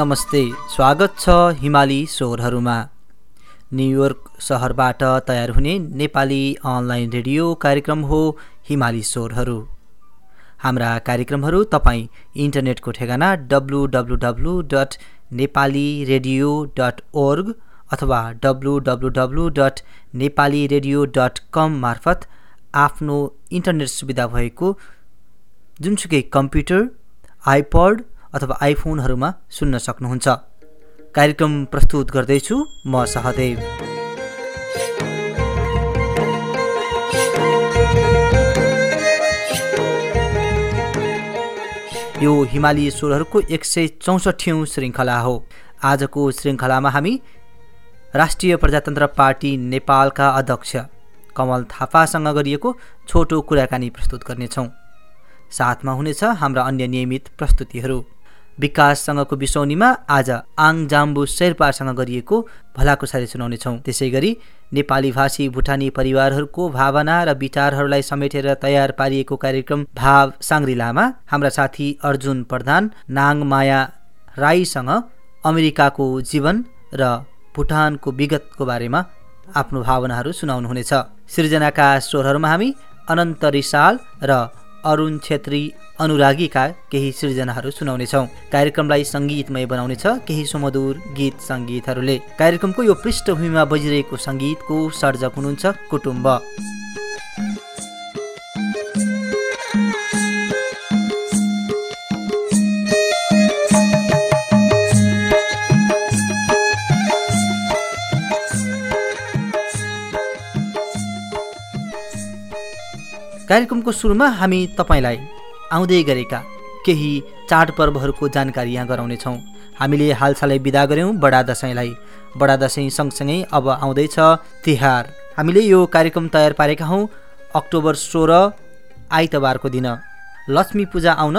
नमस्ते स्वागत छ हिमाली स्वरहरूमा न्युयोर्क सहरबाट तयार हुने नेपाली अनलाइन रेडियो कार्यक्रम हो हिमाली स्वरहरू हाम्रा कार्यक्रमहरू तपाईँ इन्टरनेटको ठेगाना W W W dot Nepali radio dot org अथवा W W W dot Nepali radio dot com मार्फत आफ्नो इन्टरनेट सुविधा भएको जुनसुकै कम्प्युटर आइपड अथवा आइफोनहरूमा सुन्न सक्नुहुन्छ। कार्यक्रम प्रस्तुत गर्दैछु म सहदेव। यो हिमाली स्वरहरूको एक सय चौसठौँ श्रृङ्खला हो। आजको श्रृङ्खलामा हामी राष्ट्रिय प्रजातन्त्र पार्टी नेपालका अध्यक्ष कमल थापासँग गरिएको छोटो कुराकानी प्रस्तुत गर्नेछौँ। साथमा हुनेछ हाम्रा अन्य नियमित प्रस्तुतिहरू। विकाससँगको बिसौनीमा आज आङ जाम्बु शेर्पासँग गरिएको भलाकुसारी सुनाउनेछौँ। त्यसै गरी नेपाली भाषी भुटानी परिवारहरूको भावना र विचारहरूलाई समेटेर तयार पारिएको कार्यक्रम भाव साङ्ग्रिलामा हाम्रा साथी अर्जुन प्रधान नाङमाया राईसँग अमेरिकाको जीवन र भुटानको विगतको बारेमा आफ्नो भावनाहरू सुनाउनुहुनेछ। सृजनाका स्वरहरूमा हामी अनन्त रिसाल र अरुण छेत्री अनुरागीका केही सृजनाहरू सुनाउनेछौँ। कार्यक्रमलाई सङ्गीतमय बनाउनेछ केही सुमधुर गीत सङ्गीतहरूले। कार्यक्रमको यो पृष्ठभूमिमा बजिरहेको सङ्गीतको सर्जक हुनुहुन्छ कुटुम्ब। कार्यक्रमको सुरुमा हामी तपाईँलाई आउँदै गरेका केही चाडपर्वहरूको जानकारी यहाँ गराउनेछौँ। हामीले हालसालै विदा गऱ्यौँ बडा दसैँलाई बडा दसैँ सँगसँगै अब आउँदैछ तिहार। हामीले यो कार्यक्रम तयार पारेका हौँ अक्टोबर सोह्र आइतबारको दिन। लक्ष्मी पूजा आउन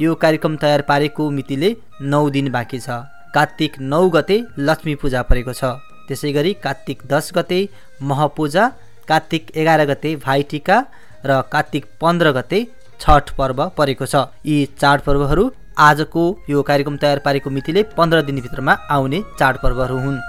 यो कार्यक्रम तयार पारेको मितिले नौ दिन बाँकी छ। कार्तिक नौ गते लक्ष्मी पूजा परेको छ। त्यसै गरी कार्तिक दस गते महपूजा कार्तिक एघार गते भाइटिका र कार्तिक पन्ध्र गते छठ पर्व परेको छ। यी चाडपर्वहरू आजको यो कार्यक्रम तयार पारेको मितिले पन्ध्र दिनभित्रमा आउने चाडपर्वहरू हुन्।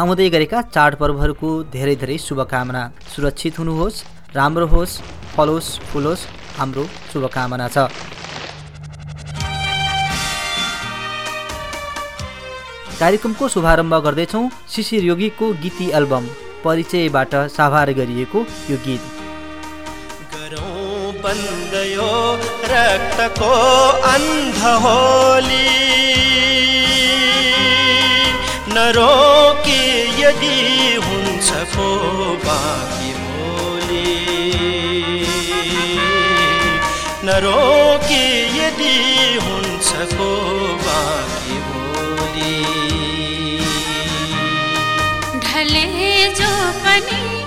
आउँदै गरेका चाडपर्वहरूको धेरै धेरै शुभकामना। सुरक्षित हुनुहोस् राम्रो होस् फलोस् फुलोस् हाम्रो शुभकामना छ। कार्यक्रमको शुभारम्भ गर्दैछौँ शिशिर योगीको गीती एल्बम परिचयबाट साभार गरिएको यो गीत। रक्तको अन्ध होली। नरोकी यदि हुन्छ को बाँकी भोलि नरोकी यदि हुन्छ को बाँकी भोलि जो पनि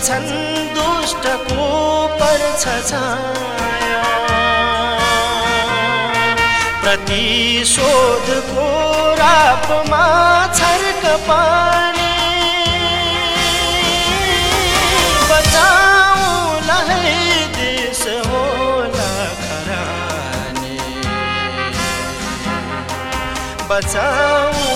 ढल्दछन् दुष्टको पर्छ छाया। प्रतिशोधको रापमा छर्क पानी। बचाउला है देश होला खरानी। बचाउला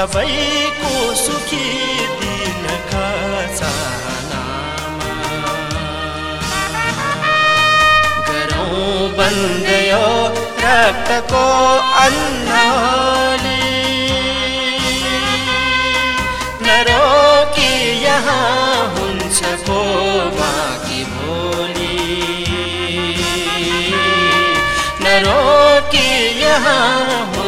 सबैको सुखी दिनका चाहनामा गरौँ बन्द यो रक्तको अन्नले नरोकी यहाँ हुन्छ को बाँकी भोलि नरोकी यहाँ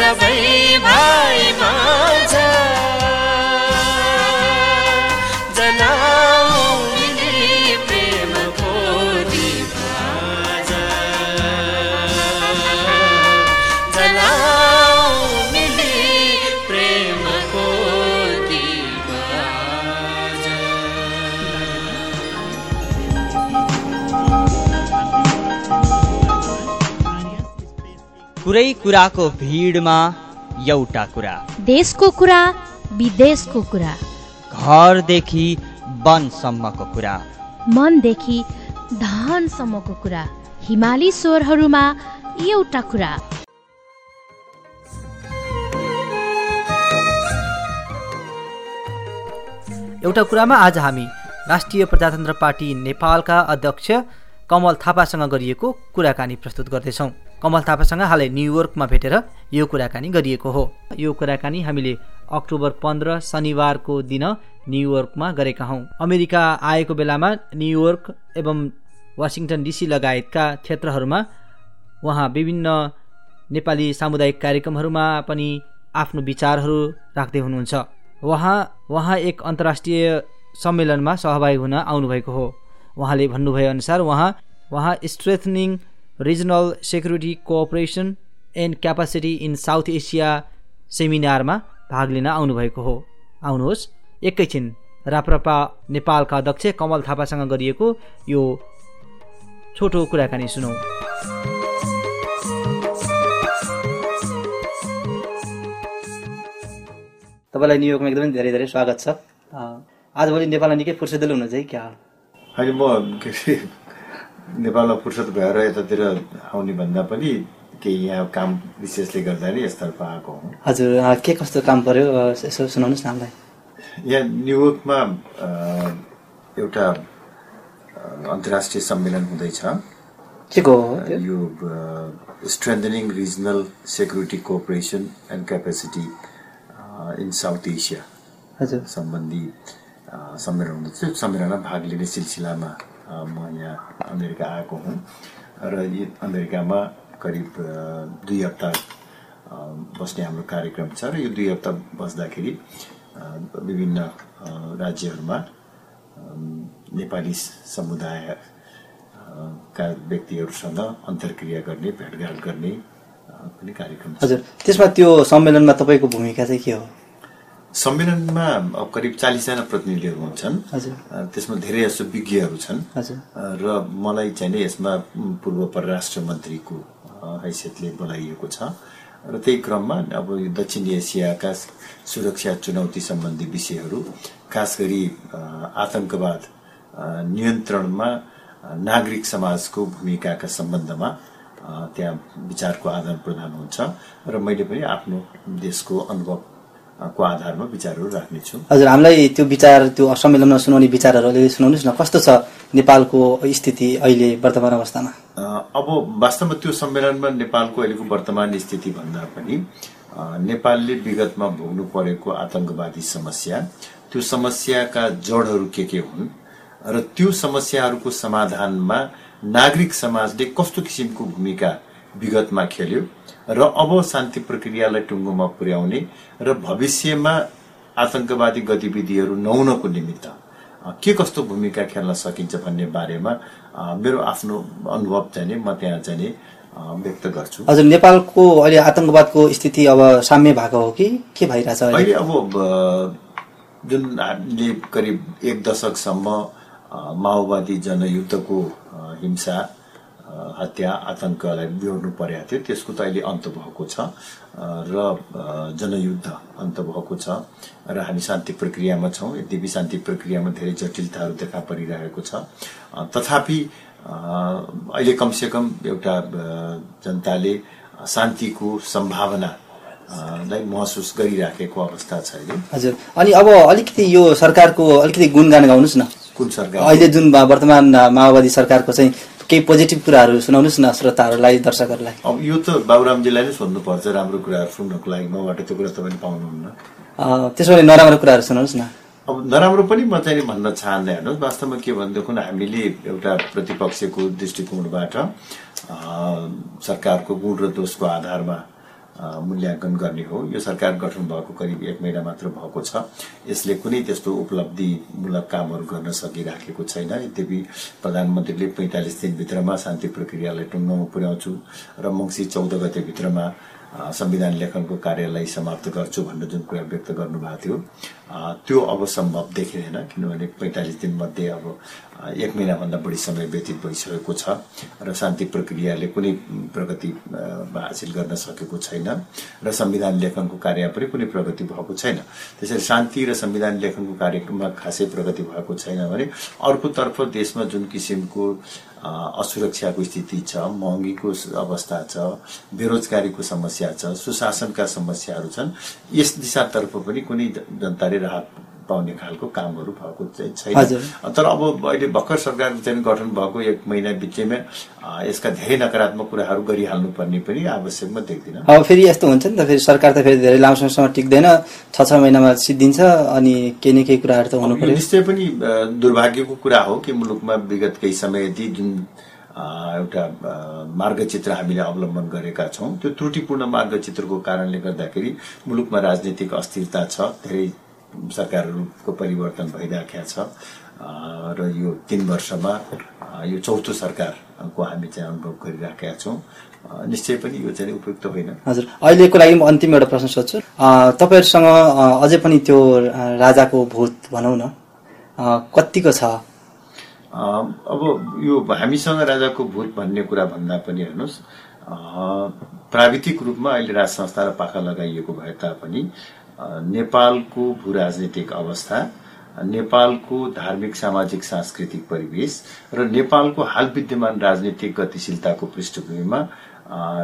सबै भाइ माझ कुरै कुराको भिडमा एउटा कुरा। देशको कुरा विदेशको कुरा। घरदेखि वनसम्मको कुरा। मनदेखि धनसम्मको कुरा। हिमाली स्वरहरूमा एउटा कुरा। एउटा कुरामा आज हामी राष्ट्रिय प्रजातन्त्र पार्टी नेपालका अध्यक्ष कमल थापासँग गरिएको कुराकानी प्रस्तुत गर्दैछौँ। कमल थापासँग हालै न्युयोर्कमा भेटेर यो कुराकानी गरिएको हो। यो कुराकानी हामीले अक्टोबर पन्ध्र शनिबारको दिन न्युयोर्कमा गरेका हौँ। अमेरिका आएको बेलामा न्युयोर्क एवं वासिङटन डिसी लगायतका क्षेत्रहरूमा उहाँ विभिन्न नेपाली सामुदायिक कार्यक्रमहरूमा पनि आफ्नो विचारहरू राख्दै हुनुहुन्छ। उहाँ उहाँ एक अन्तर्राष्ट्रिय सम्मेलनमा सहभागी हुन आउनुभएको हो। उहाँले भन्नुभए अनुसार उहाँ उहाँ strengthening regional security cooperation and capacity in South Asia सेमिनारमा भाग लिन आउनुभएको हो। आउनुहोस् एकैछिन राप्रपा नेपालका अध्यक्ष कमल थापासँग गरिएको यो छोटो कुराकानी सुनौँ। तपाईँलाई न्युयोर्कमा एकदमै धेरै धेरै स्वागत छ। आजभोलि नेपालमा निकै फुर्सदिलो हुनुहुन्छ है क्या? होइन म के अरे नेपालमा फुर्सद भएर यतातिर आउने भन्दा पनि केही यहाँ काम विशेषले गर्दा नै यसतर्फ आएको हुँ। हजुर के कस्तो काम पर्यो? यसो सुनाउनुहोस् न हामीलाई। यहाँ न्युयोर्कमा एउटा अन्तर्राष्ट्रिय सम्मेलन हुँदैछ। के को? यो strengthening regional security cooperation and capacity in South Asia हजुर। सम्बन्धी सम्मेलन हुँदैछ। सम्मेलनमा भाग लिने सिलसिलामा म यहाँ अमेरिका आएको हुँ। र अमेरिकामा करिब दुई हप्ता बस्ने हाम्रो कार्यक्रम छ र यो दुई हप्ता बस्दाखेरि विभिन्न राज्यहरूमा नेपाली समुदाय अ, का व्यक्तिहरूसँग अन्तर्क्रिया गर्ने भेटघाट गर्ने पनि कार्यक्रम हजुर त्यसमा त्यो सम्मेलनमा तपाईँको भूमिका चाहिँ के हो? सम्मेलनमा अब करिब चालिसजना प्रतिनिधिहरू हुन्छन्। त्यसमा धेरै जसो विज्ञहरू छन्। र मलाई चाहिँ नि यसमा पूर्व परराष्ट्र मन्त्रीको हैसियतले बोलाइएको छ। र त्यही क्रममा अब यो दक्षिण एसियाका सुरक्षा चुनौती सम्बन्धी विषयहरू खास गरी आतंकवाद अ, नियन्त्रणमा नागरिक समाजको भूमिकाका सम्बन्धमा त्यहाँ विचारको आदान प्रदान हुन्छ। र मैले पनि आफ्नो देशको अनुभव को आधारमा विचारहरू राख्नेछु हजुर हामीलाई त्यो विचार त्यो सम्मेलनमा सुनाउने विचारहरू अलिअलि सुनाउनुहोस् न कस्तो छ नेपालको स्थिति अहिले वर्तमान अवस्थामा? अब वास्तवमा त्यो सम्मेलनमा नेपालको अहिलेको वर्तमान स्थिति भन्दा पनि नेपालले विगतमा भोग्नु परेको आतंकवादी समस्या त्यो समस्याका जडहरू के के हुन् र त्यो समस्याहरूको समाधानमा नागरिक समाजले कस्तो किसिमको भूमिका विगतमा खेल्यो र अब शान्ति प्रक्रियालाई टुङ्गोमा पुर्याउने र भविष्यमा आतंकवादी गतिविधिहरू नहुनको निमित्त के कस्तो भूमिका खेल्न सकिन्छ भन्ने बारेमा मेरो आफ्नो अनुभव चाहिँ म त्यहाँ चाहिँ व्यक्त गर्छु। हजुर नेपालको अहिले आतंकवादको स्थिति अब साम्य भएको हो कि के भइरहेछ अहिले? अब जुन हामीले करिब एक दशकसम्म माओवादी जनयुद्धको हिंसा हत्या आतंकलाई बिहोर्नु परेको थियो। त्यसको त अहिले अन्त भएको छ। र जनयुद्ध अन्त भएको छ। र हामी शान्ति प्रक्रियामा छौँ। यद्यपि शान्ति प्रक्रियामा धेरै जटिलताहरू देखा परिरहेको छ। तथापि अहिले कमसेकम एउटा जनताले शान्तिको सम्भावना लाई महसुस गरिराखेको अवस्था छ अहिले। हजुर। अनि अब अलिकति यो सरकारको अलिकति गुणगान गाउनुहोस् न। कुन सरकार? अहिले जुन वर्तमान माओवादी सरकारको चाहिँ केही पोजिटिभ कुराहरू सुनाउनुहोस् न श्रोताहरूलाई दर्शकहरूलाई। अब यो त बाबुरामजीलाई नै सोध्नुपर्छ राम्रो कुराहरू सुन्नको लागि मबाट त्यो कुरा तपाईँले पाउनुहुन्न। त्यसो भने नराम्रो कुराहरू सुनाउनुहोस् न। अब नराम्रो पनि म चाहिँ भन्न चाहँदैन हेर्नुहोस् वास्तवमा के भनेदेखि हामीले एउटा प्रतिपक्षको दृष्टिकोणबाट सरकारको गुण र दोषको आधारमा मूल्याङ्कन गर्ने हो। यो सरकार गठन भएको करिब एक महिना मात्र भएको छ। यसले कुनै त्यस्तो उपलब्धिमूलक कामहरू गर्न सकिराखेको छैन। यद्यपि प्रधानमन्त्रीले पैँतालिस दिनभित्रमा शान्ति प्रक्रियालाई टुङ्गोमा पुर्याउँछु र मङ्सी चौध गतेभित्रमा संविधान लेखनको कार्यलाई समाप्त गर्छु भनेर जुन कुरा व्यक्त गर्नुभएको थियो। त्यो अब सम्भव देखिँदैन किनभने पैँतालिस दिनमध्ये अब एक महिनाभन्दा बढी समय व्यतीत भइसकेको छ र शान्ति प्रक्रियाले कुनै प्रगति हासिल गर्न सकेको छैन र संविधान लेखनको कार्य पनि कुनै प्रगति भएको छैन। त्यसरी शान्ति र संविधान लेखनको कार्यक्रममा खासै प्रगति भएको छैन भने अर्कोतर्फ देशमा जुन किसिमको असुरक्षाको स्थिति छ महँगीको अवस्था छ बेरोजगारीको समस्या छ सुशासनका समस्याहरू छन् यस दिशातर्फ पनि कुनै जनताले राहत पाउने खालको कामहरू भएको चाहिँ छैन। तर अब अहिले भर्खर सरकार चाहिँ गठन भएको एक महिना बिचैमा यसका धेरै नकारात्मक कुराहरू गरिहाल्नु पर्ने पनि आवश्यक म देख्दिनँ। अब फेरि यस्तो हुन्छ नि त फेरि सरकार त फेरि धेरै लामो समयसम्म टिक्दैन छ छ महिनामा सिद्धिन्छ अनि केही न केही कुराहरू त हुनु पर्यो निश्चय पनि दुर्भाग्यको कुरा हो कि मुलुकमा विगत केही समयदेखि जुन अ, एउटा मार्गचित्र हामीले अवलम्बन गरेका छौँ त्यो त्रुटिपूर्ण मार्गचित्रको कारणले गर्दाखेरि मुलुकमा राजनीतिक अस्थिरता छ धेरै सरकारहरूको परिवर्तन भइराखेका छ। र यो तीन वर्षमा यो चौथो सरकारको हामी चाहिँ अनुभव गरिराखेका छौँ। निश्चय पनि यो चाहिँ उपयुक्त होइन। हजुर अहिलेको लागि म अन्तिम एउटा प्रश्न सोध्छु। तपाईँहरूसँग अझै पनि त्यो राजाको भूत भनौँ न। अ, कत्तिको छ? अब यो हामीसँग राजाको भूत भन्ने कुरा भन्दा पनि हेर्नुहोस्। प्राविधिक रूपमा अहिले राज संस्था र पाखा लगाइएको भए तापनि नेपालको भू राजनीतिक अवस्था नेपालको धार्मिक सामाजिक सांस्कृतिक परिवेश र नेपालको हाल विद्यमान राजनीतिक गतिशीलताको पृष्ठभूमिमा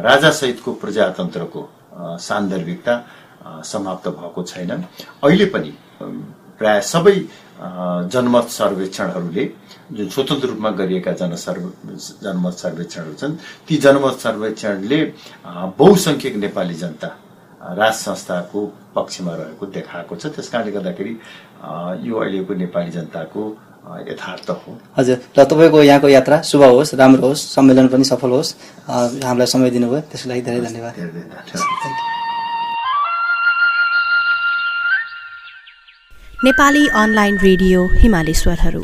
राजासहितको प्रजातन्त्रको सान्दर्भिकता समाप्त भएको छैन। अहिले पनि प्राय सबै जनमत सर्वेक्षणहरूले जुन स्वतन्त्र रूपमा गरिएका जनसर्व जनमत सर्वेक्षणहरू छन् ती जनमत सर्वेक्षणले बहुसङ्ख्यक नेपाली जनता राज संस्थाको पक्षमा रहेको देखाएको छ। त्यस कारणले गर्दाखेरि यो अहिलेको नेपाली जनताको यथार्थ हो। हजुर। र तपाईँको यहाँको यात्रा शुभ होस् राम्रो होस् सम्मेलन पनि सफल होस्। हामीलाई समय दिनुभयो। त्यसको लागि धेरै धन्यवाद। धेरै धेरै धन्यवाद। नेपाली अनलाइन रेडियो हिमाली स्वरहरू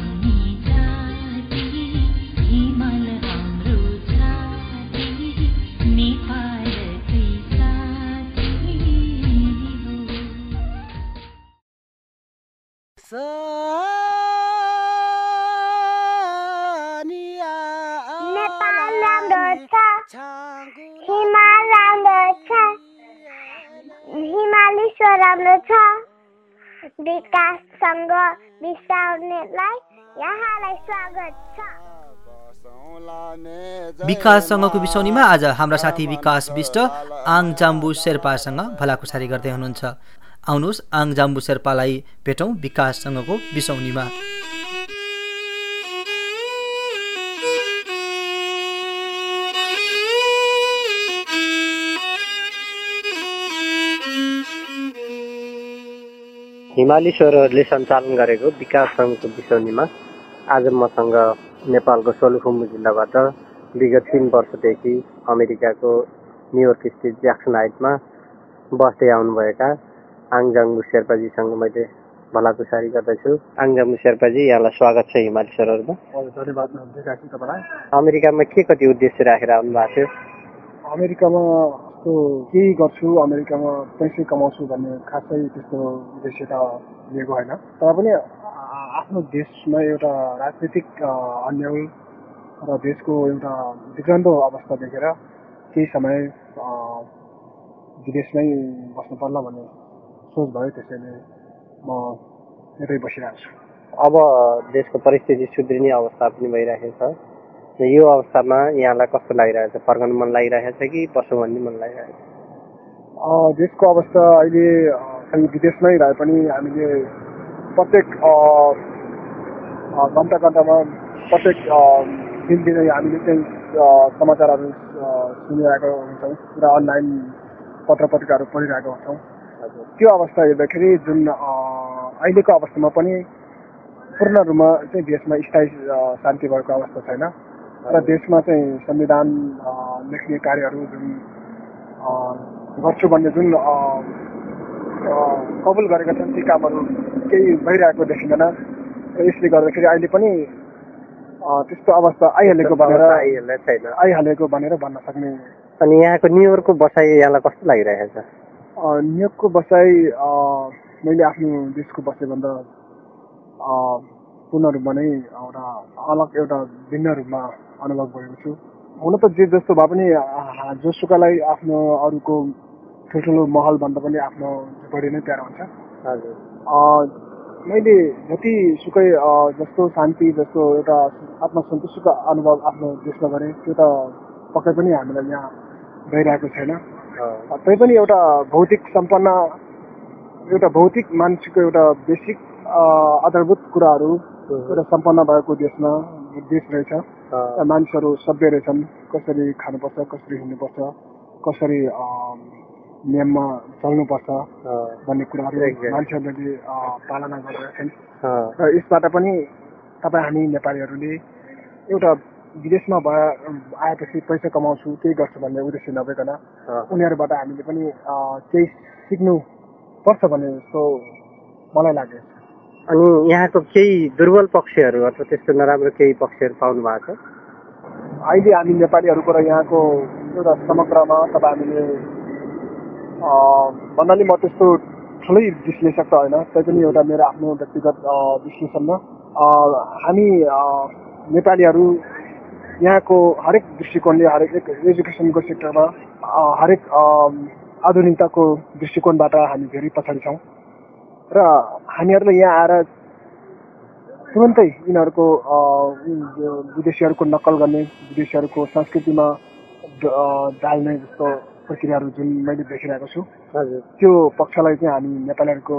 विकाससँग बिसाउनेलाई यहाँलाई स्वागत छ। विकाससँगको बिसौनीमा आज हाम्रा साथी विकास विष्ट आङ जाम्बु शेर्पासँग भलाकुसारी गर्दै हुनुहुन्छ। आउनुहोस् आङ जाम्बु शेर्पालाई भेटौँ विकाससँगको बिसौनीमा। हिमाली स्वरहरूले सञ्चालन गरेको विकास सङ्घको बिसौनीमा आज मसँग नेपालको सोलुखुम्बु जिल्लाबाट विगत तिन वर्षदेखि अमेरिकाको न्युयोर्क स्थित ज्याक्सन हाइटमा बस्दै आउनुभएका आङजाङ्गु शेर्पाजीसँग मैले भलाकुसारी गर्दैछु। आङजाङ्गु शेर्पाजी यहाँलाई स्वागत छ हिमाली स्वरहरूमा अमेरिकामा के कति उद्देश्य राखेर आउनु भएको थियो? अमेरिकामा यस्तो केही गर्छु अमेरिकामा पैसै कमाउँछु भन्ने खासै त्यस्तो उद्देश्य त लिएको होइन तर पनि आफ्नो देशमा एउटा राजनीतिक अ, अन्याय र देशको एउटा बिग्रन्दो अवस्था देखेर केही समय विदेशमै बस्नु पर्ला भन्ने सोच भयो त्यसैले म यतै बसिरहेको छु अब देशको परिस्थिति सुध्रिने अवस्था पनि भइरहेको छ यो अवस्थामा यहाँलाई कस्तो लागिरहेको छ? फर्कनु मन लागिरहेको छ कि बसौँ भन्ने मन लागिरहेको छ? देशको अवस्था अहिले हामी विदेशमै रहे पनि हामीले प्रत्येक घन्टा घन्टामा प्रत्येक दिनदिनै हामीले चाहिँ समाचारहरू सुनिरहेको हुन्छौँ र अनलाइन पत्र पत्रिकाहरू पढिरहेको हुन्छौँ। त्यो अवस्था हेर्दाखेरि जुन अहिलेको अवस्थामा पनि पूर्ण रूपमा चाहिँ देशमा स्थायी शान्ति भएको अवस्था छैन। र देशमा चाहिँ संविधान लेख्ने कार्यहरू जुन गर्छु भन्ने जुन कबुल गरेका छन् ती कामहरू केही भइरहेको देखिँदैन। र यसले गर्दाखेरि अहिले पनि त्यस्तो अवस्था आइहालेको भनेर छैन। आइहालेको भनेर भन्न सक्ने अनि यहाँको न्युयोर्कको बसाइ यहाँलाई कस्तो लागिरहेको छ? नियोगको बसाइ मैले आफ्नो देशको बसाइभन्दा पूर्ण रूपमा नै एउटा अलग एउटा भिन्न रूपमा अनुभव गरेको छु। हुन त जे जस्तो भए पनि जोसुकैलाई आफ्नो अरूको ठुल्ठुलो महलभन्दा पनि आफ्नो बढी नै प्यारो हुन्छ। हजुर। मैले जति सुकै जस्तो शान्ति जस्तो एउटा आत्मसन्तुष्टिको अनुभव आफ्नो देशमा गरेँ त्यो त पक्कै पनि हामीलाई यहाँ भइरहेको छैन। तैपनि एउटा भौतिक सम्पन्न एउटा भौतिक मान्छेको एउटा बेसिक आधारभूत कुराहरू एउटा सम्पन्न भएको देशमा देश रहेछ। मानिसहरू सभ्य रहेछन् कसरी खानुपर्छ कसरी हिँड्नुपर्छ कसरी नियममा चल्नुपर्छ भन्ने कुराहरू. मान्छेहरूले पालना गरिरहेछन् र यसबाट पनि तपाईँ हामी नेपालीहरूले एउटा विदेशमा भए आएपछि पैसा कमाउँछु केही गर्छु भन्ने उद्देश्य नभइकन। उनीहरूबाट हामीले पनि केही सिक्नु पर्छ भन्ने जस्तो मलाई लाग्यो अनि यहाँको केही दुर्बल पक्षहरू अथवा त्यस्तो नराम्रो केही पक्षहरू पाउनु भएको छ? अहिले हामी नेपालीहरूको र यहाँको एउटा समग्रमा तपाईँ हामीले भन्नाले म त्यस्तो ठुलै विश्लेषक त होइन तैपनि एउटा मेरो आफ्नो व्यक्तिगत विश्लेषणमा। हामी नेपालीहरू यहाँको हरेक दृष्टिकोणले हरेक एजुकेसनको सेक्टरमा हरेक आधुनिकताको दृष्टिकोणबाट हामी धेरै पछाडि छौँ। र हामीहरूले यहाँ आएर तुरन्तै यिनीहरूको विदेशीहरूको नक्कल गर्ने विदेशीहरूको संस्कृतिमा डाल्ने जस्तो प्रक्रियाहरू जुन मैले देखिरहेको छु हजुर। त्यो पक्षलाई चाहिँ हामी नेपालीहरूको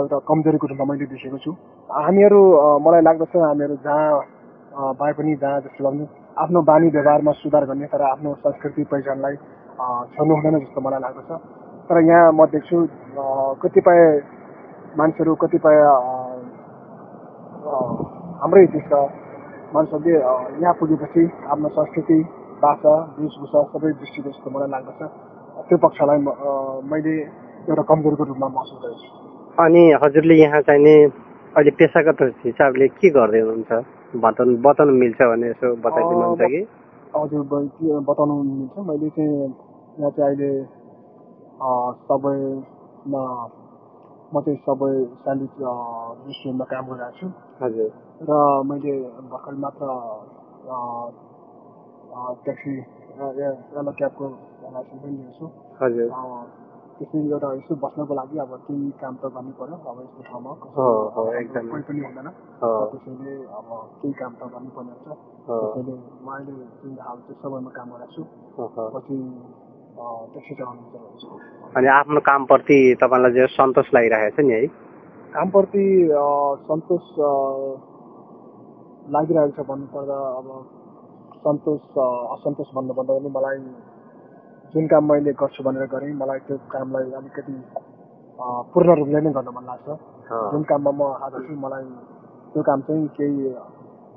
एउटा कमजोरीको रूपमा मैले देखेको छु। हामीहरू मलाई लाग्दछ हामीहरू जहाँ भए पनि जहाँ जस्तो भए पनि आफ्नो बानी व्यवहारमा सुधार गर्ने तर आफ्नो संस्कृति पहिचानलाई छोड्नु हुँदैन जस्तो मलाई लाग्दछ। तर यहाँ म देख्छु कतिपय मान्छेहरू कतिपय हाम्रै देशका मानिसहरूले यहाँ पुगेपछि आफ्नो संस्कृति भाषा वेशभूषा सबै बिर्सिएको जस्तो मलाई लाग्दछ। त्यो पक्षलाई मैले एउटा कमजोरको रूपमा महसुस गरेको छु अनि हजुरले यहाँ चाहिने अहिले पेसागत हिसाबले के गर्दै हुनुहुन्छ? बताउनु बताउनु मिल्छ भने यसो बताइदिनुहुन्छ कि? हजुर बताउनु मिल्छ। मैले चाहिँ यहाँ चाहिँ अहिले सबैमा म चाहिँ सबै अ, रेस्टुरेन्टमा काम गरिरहेको छु। हजुर। र मैले भर्खर मात्र ट्याक्सी अ, ए- एलो क्याबको लाइसेन्स पनि लिएको छु। हजुर। एउटा यसो बस्नको लागि अब केही काम त गर्नै पर्यो अब यस्तो ठाउँमा हो, हो, एकदमै। कोही पनि हुँदैन। त्यसैले अब केही काम त गर्नै पर्ने हुन्छ। त्यसैले म अहिले जुन हाल चाहिँ सबैमा काम गरेको छु। पछि अनि आफ्नो कामप्रति तपाईँलाई जो सन्तोष लागिरहेको छ नि है? कामप्रति सन्तोष लागिरहेको छ भन्नुपर्दा अब सन्तोष असन्तोष भन्नुपर्दा पनि मलाई जुन काम मैले गर्छु भनेर गरेँ मलाई त्यो कामलाई अलिकति पूर्ण रूपले नै गर्न मन लाग्छ। जुन काममा म हात छु मलाई त्यो काम चाहिँ केही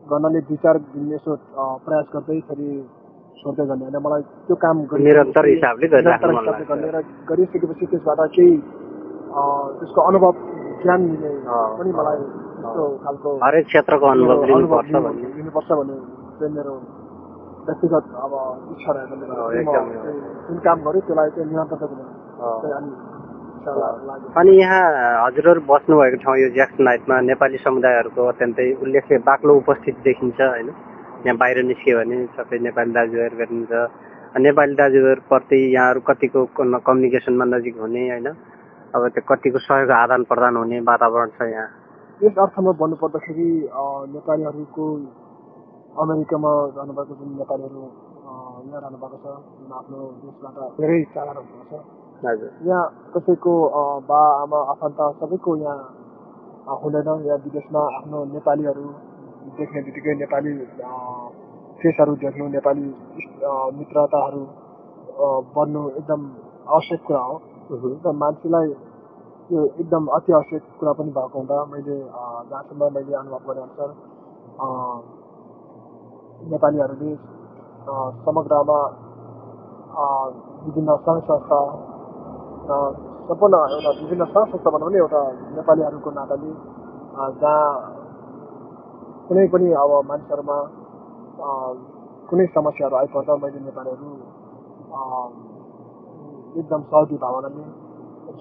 गर्नले दुई चार दिन यसो प्रयास गर्दै फेरि छोड्दै गर्ने होइन मलाई त्यो काम निरन्तर हिसाबले। गर्ने र गरिसकेपछि त्यसबाट केही त्यसको अनुभव ज्ञान लिने पनि मलाई त्यस्तो खालको हरेक क्षेत्रको अनुभव लिनुपर्छ लिनु- भन्ने चाहिँ मेरो व्यक्तिगत अब इच्छा। चाहिँ जुन काम गरेँ त्यसलाई चाहिँ निरन्तरता दिनु लाग्यो अनि यहाँ हजुरहरू बस्नुभएको ठाउँ यो ज्याक्स नाइटमा नेपाली समुदायहरूको अत्यन्तै उल्लेख्य बाक्लो उपस्थिति देखिन्छ होइन? यहाँ बाहिर निस्क्यो भने सबै नेपाली दाजुभाइहरू भेटिन्छ नेपाली दाजुभाइहरूप्रति यहाँहरू कतिको कम्युनिकेसनमा नजिक हुने होइन? अब त्यो कतिको सहयोग आदान प्रदान हुने वातावरण छ यहाँ। यस अर्थमा भन्नुपर्दाखेरि नेपालीहरूको अमेरिकामा रहनुभएको जुन नेपालीहरू यहाँ रहनुभएको छ जुन आफ्नो देशबाट धेरै टाढा रहनुभएको छ। हजुर। यहाँ कसैको बा आमा आफन्त सबैको यहाँ हुँदैन। यहाँ विदेशमा आफ्नो नेपालीहरू देख्ने बित्तिकै नेपाली फेसहरू देख्नु नेपाली मित्रताहरू बन्नु एकदम आवश्यक कुरा हो। र मान्छेलाई यो एकदम अति आवश्यक कुरा पनि भएको हुँदा मैले जहाँसम्म मैले अनुभव गरे अनुसार नेपालीहरूले समग्रमा विभिन्न सङ्घ संस्था र सम्पूर्ण एउटा विभिन्न सङ्घ संस्था भनौँ भने एउटा नेपालीहरूको नाताले जहाँ कुनै पनि अब मानिसहरूमा कुनै समस्याहरू आइपर्दा मैले नेपालीहरू एकदम सहयोगी भावनाले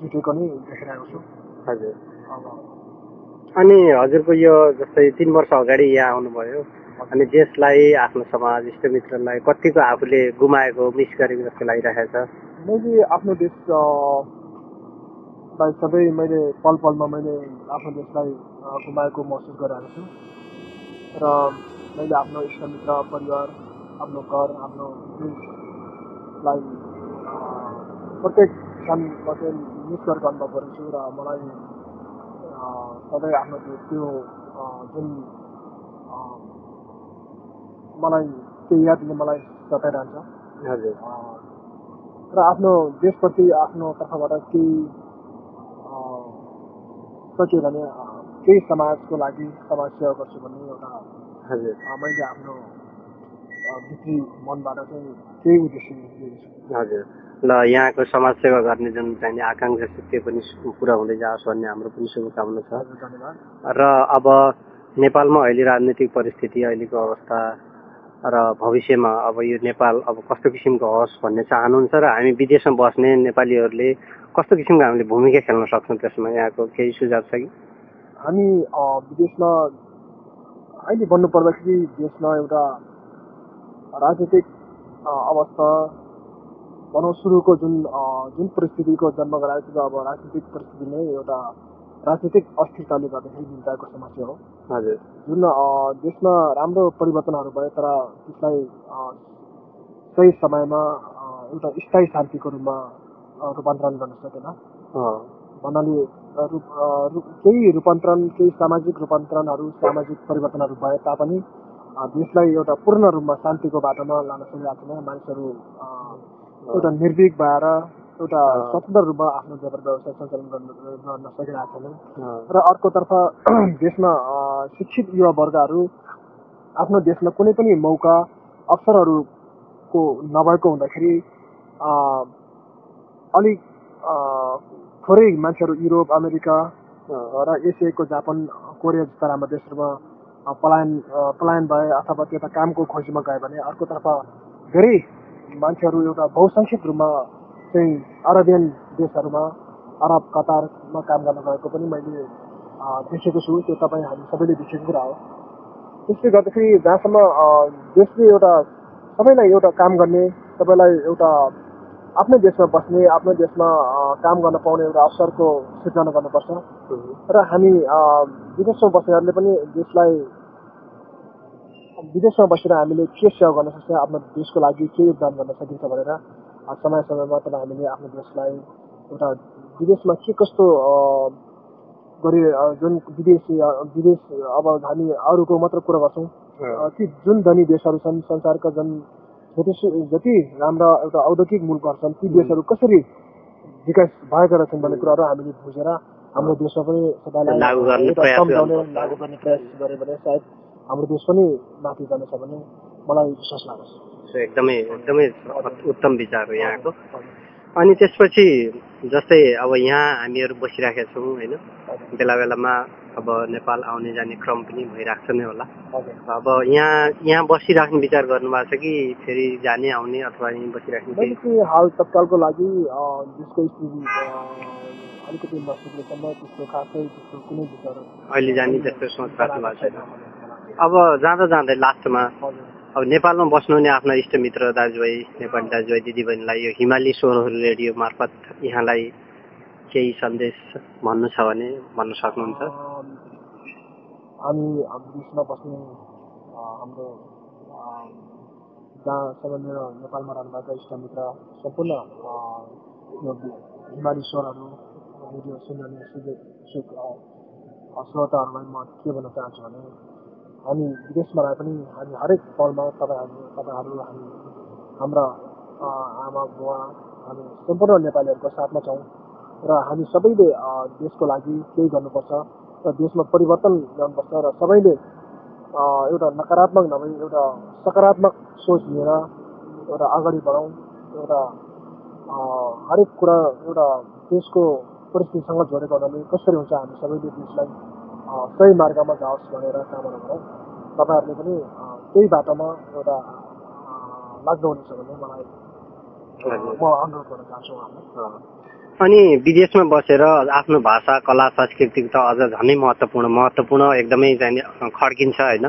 जुटेको नै देखिरहेको छु। हजुर। अनि हजुरको यो जस्तै तिन वर्ष अगाडि यहाँ आउनुभयो अनि देशलाई आफ्नो समाज इष्टमित्रलाई कतिको आफूले गुमाएको मिस गरेको जस्तो लागिरहेको छ? मैले आफ्नो देश अ, लाई सबै मैले पल पलमा मैले आफ्नो देशलाई गुमाएको महसुस गरिरहेको छु। र मैले आफ्नो इष्टमित्र परिवार आफ्नो घर आफ्नो देशलाई प्रत्येक क्षण म चाहिँ मिस गरेको अनुभव गरेको छु र मलाई सधैँ आफ्नो त्यो जुन मलाई त्यो यादले मलाई सताइरहन्छ। र आफ्नो देशप्रति आफ्नो तर्फबाट केही सक्यो भने केही समाजको लागि समाज सेवा गर्छु भन्ने एउटा मैले आफ्नो भित्री मनबाट चाहिँ केही उद्देश्य हजुर। ल यहाँको समाजसेवा गर्ने जुन चाहिँ आकाङ्क्षा छ त्यो पनि पुरा हुँदै जाओस् भन्ने हाम्रो पनि शुभकामना छ। र अब नेपालमा अहिले राजनीतिक परिस्थिति अहिलेको अवस्था र भविष्यमा अब यो नेपाल अब कस्तो किसिमको होस् भन्ने चाहनुहुन्छ र हामी विदेशमा बस्ने नेपालीहरूले कस्तो किसिमको हामीले भूमिका खेल्न सक्छौँ त्यसमा? यहाँको केही सुझाव छ कि? हामी विदेशमा अहिले भन्नु पर्दाखेरि देशमा एउटा राजनीतिक अवस्था भनौँ सुरुको जुन जुन परिस्थितिको जन्म गराएको थियो अब राजनीतिक परिस्थिति नै एउटा राजनीतिक अस्थिरताले गर्दाखेरि चिन्ताको समस्या हो। हजुर। जुन देशमा राम्रो परिवर्तनहरू भए तर त्यसलाई सही समयमा एउटा स्थायी शान्तिको रूपमा रूपान्तरण गर्न सकेन। भन्नाले रूप केही रूपान्तरण केही सामाजिक रूपान्तरणहरू सामाजिक परिवर्तनहरू भए तापनि देशलाई एउटा पूर्ण रूपमा शान्तिको बाटोमा लान सकिरहेको छैन मानिसहरू एउटा निर्भीक भएर एउटा स्वतन्त्र रूपमा आफ्नो व्यापार व्यवसाय सञ्चालन गर्न गर्न सकिरहेको छैन र अर्कोतर्फ देशमा शिक्षित युवावर्गहरू आफ्नो देशमा कुनै पनि मौका अवसरहरूको नभएको हुँदाखेरि अलिक थोरै मान्छेहरू युरोप अमेरिका र एसियाको जापान कोरिया जस्ता राम्रा देशहरूमा पलायन पलायन भए अथवा त्यता कामको खोजीमा गयो भने अर्कोतर्फ धेरै मान्छेहरू एउटा बहुसङ्ख्यक रूपमा चाहिँ अरबियन देशहरूमा अरब कतारमा काम गर्न गएको पनि मैले देखेको छु। त्यो तपाईँ हामी सबैले देखेको कुरा हो। त्यसले गर्दाखेरि जहाँसम्म देशले एउटा सबैलाई एउटा काम गर्ने सबैलाई एउटा आफ्नै देशमा बस्ने आफ्नै देशमा काम गर्न पाउने एउटा अवसरको सिर्जना गर्नुपर्छ। र हामी विदेशमा बस्नेहरूले पनि देशलाई विदेशमा बसेर हामीले के सेवा गर्न सक्छ आफ्नो देशको लागि के योगदान गर्न सकिन्छ भनेर समय समयमा तर हामीले आफ्नो देशलाई एउटा विदेशमा के कस्तो गरी जुन विदेशी विदेश अब हामी अरूको मात्र कुरा गर्छौँ। ती जुन धनी देशहरू छन् संसारका जुन जति जति राम्रा एउटा औद्योगिक मुलुकहरू छन् ती देशहरू कसरी विकास भएका रहेछन् भन्ने कुराहरू हामीले बुझेर हाम्रो देशमा पनि सबैलाई लागू गर्ने प्रयास गऱ्यो भने सायद हाम्रो देश पनि माथि जानेछ भन्ने मलाई विश्वास लाग्छ। एकदमै एकदमै उत्तम विचार हो यहाँको। अनि त्यसपछि जस्तै अब यहाँ हामीहरू बसिराखेका छौँ होइन? बेला बेलामा अब नेपाल आउने जाने क्रम पनि भइरहेको छ नै होला। अब यहाँ यहाँ बसिराख्ने विचार गर्नुभएको छ कि फेरि जाने आउने अथवा यहीँ बसिराख्ने हाल तत्कालको लागि अ, देशको स्थिति अ, अलिकति नसुक्नेसम्म त्यस्तो खासै त्यस्तो कुनै विचार अहिले जाने त्यस्तो सोच राख्नु भएको छैन। अब जाँदा जाँदै लास्टमा अब नेपालमा बस्नुहुने आफ्ना इष्टमित्र दाजुभाइ नेपाली दाजुभाइ दिदीबहिनीलाई यो हिमाली स्वरहरू रेडियो मार्फत यहाँलाई केही सन्देश भन्नु छ भने भन्न सक्नुहुन्छ। हामी देशमा बस्ने हाम्रो जहाँसम्म मेरो नेपालमा रहनुभएका इष्टमित्र सम्पूर्ण यो हिमाली स्वरहरू रेडियो सुन्ने श्रोताहरूलाई म के भन्न चाहन्छु भने हामी विदेशमा रहे पनि हामी हरेक पलमा तपाईँहरू तपाईँहरू हामी हाम्रा आमा बुवा हामी सम्पूर्ण नेपालीहरूको साथमा छौँ र हामी सबैले देशको लागि केही गर्नुपर्छ र देशमा परिवर्तन ल्याउनुपर्छ र सबैले एउटा नकारात्मक नभई एउटा सकारात्मक सोच लिएर एउटा अगाडि बढौँ एउटा हरेक कुरा एउटा देशको परिस्थितिसँग जोडेको हुनाले कसरी हुन्छ हामी सबैले देशलाई सही मार्गमा जाओस् भनेर कामना गरौँ। तपाईँहरूले पनि त्यही बाटोमा एउटा लाग्नुहुनेछ भन्ने मलाई म अनुरोध गर्न चाहन्छु उहाँलाई। अनि विदेशमा बसेर आफ्नो भाषा कला संस्कृति त अझ झनै महत्त्वपूर्ण महत्त्वपूर्ण एकदमै चाहिँ खड्किन्छ होइन।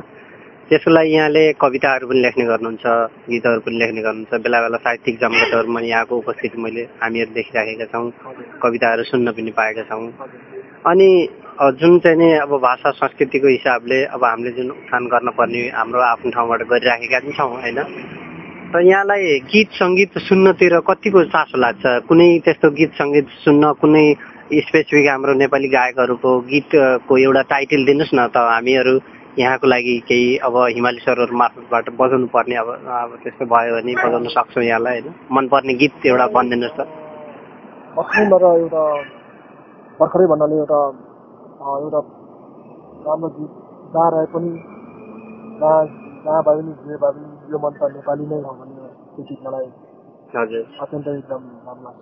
त्यसको लागि यहाँले कविताहरू पनि लेख्ने गर्नुहुन्छ गीतहरू पनि लेख्ने गर्नुहुन्छ। बेला बेला साहित्यिक जमघटहरूमा यहाँको उपस्थिति मैले हामीहरू देखिराखेका छौँ। कविताहरू सुन्न पनि पाएका छौँ। अनि जुन चाहिँ नि अब भाषा संस्कृतिको हिसाबले अब हामीले जुन उत्थान गर्न पर्ने हाम्रो आफ्नो ठाउँबाट गरिराखेका पनि छौँ होइन? र यहाँलाई गीत सङ्गीत सुन्नतिर कतिको चासो लाग्छ? कुनै त्यस्तो गीत सङ्गीत सुन्न कुनै स्पेसिफिक हाम्रो नेपाली गायकहरूको गीतको एउटा टाइटल दिनुहोस् न त हामीहरू यहाँको लागि केही अब हिमाली सरहरू मार्फतबाट बजाउनु पर्ने अब अब त्यस्तो भयो भने बजाउन सक्छौँ यहाँलाई होइन? मनपर्ने गीत एउटा भनिदिनुहोस् त। एउटा भर्खरै भन्नाले एउटा एउटा राम्रो गीत जहाँ रहे पनि जहाँ जहाँ भए पनि जे भए पनि यो मन त नेपाली नै हो भने त्यो गीत मलाई अत्यन्तै एकदम राम्रो लाग्छ।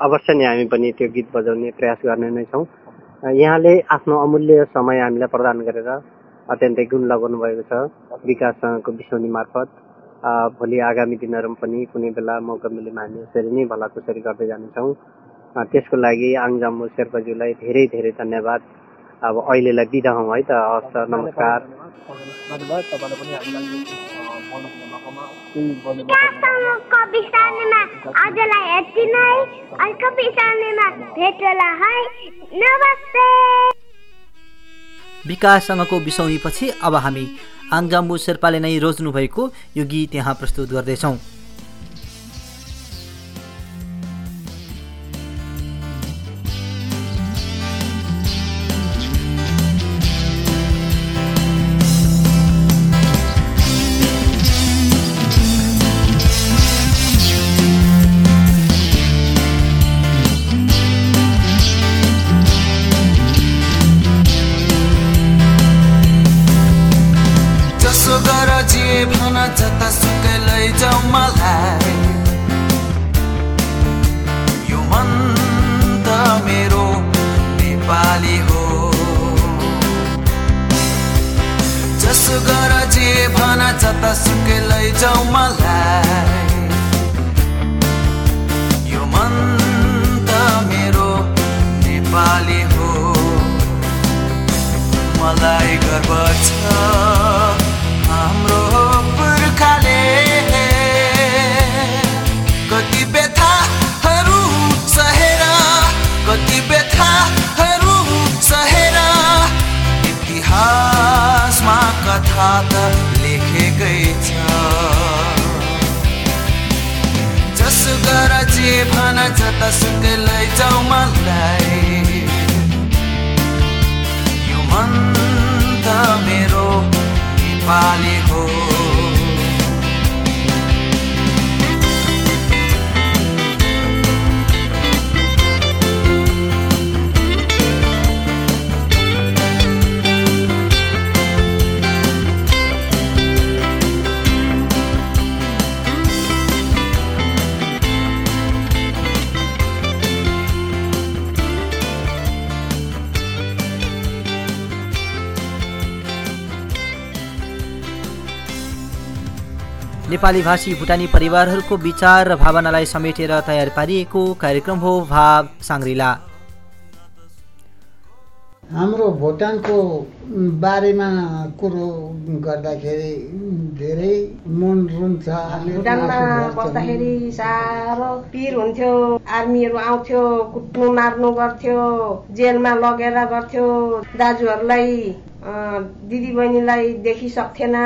अवश्य नै हामी पनि त्यो गीत बजाउने प्रयास गर्ने नै छौँ। यहाँले आफ्नो अमूल्य समय हामीलाई प्रदान गरेर अत्यन्तै गुण लगाउनु भएको छ। विकाससँगको बिसौनी मार्फत। भोलि आगामी दिनहरूमा पनि कुनै बेला मौका मिलेमा हामी यसरी नै भलाकुसरी गर्दै जानेछौँ। त्यसको लागि आङजाम्बु शेर्पाज्यूलाई धेरै धेरै धन्यवाद। अब अहिलेलाई बिदा हौँ है त हवस् त नमस्कार। धन्यवाद। तपाईँलाई पनि। विकाससँगको विषयमा आजलाई यति नै अर्को विषयमा भेट होला है। नमस्ते। विकाससँगको बिसौनीपछि अब हामी आङजाम्बु शेर्पाले नै रोज्नुभएको यो गीत यहाँ प्रस्तुत गर्दैछौँ। जतासुकै लैजाऊ मलाई। यो मन त मेरो नेपाली हो। जसो गर जे भन जतासुकै लैजाऊ मलाई। यो मन त मेरो नेपाली हो। मलाई गर्व छ। खाता लेखेकै छ जसो गर जे भन जतासुकै लैजाऊ मलाई। यो मन त मेरो नेपाली हो। नेपाली भाषी भुटानी परिवारहरूको विचार र भावनालाई समेटेर तयार पारिएको कार्यक्रम हो भाव साङ्ग्रिला। हाम्रो भुटानको बारेमा कुरो गर्दाखेरि धेरै मन रुन्छ। भुटानमा बस्दाखेरि साह्रो पिर हुन्थ्यो आर्मीहरू आउँथ्यो कुट्नु मार्नु गर्थ्यो जेलमा लगेर गर्थ्यो। दाजुहरूलाई दिदी बहिनीलाई देखिसक्थेन।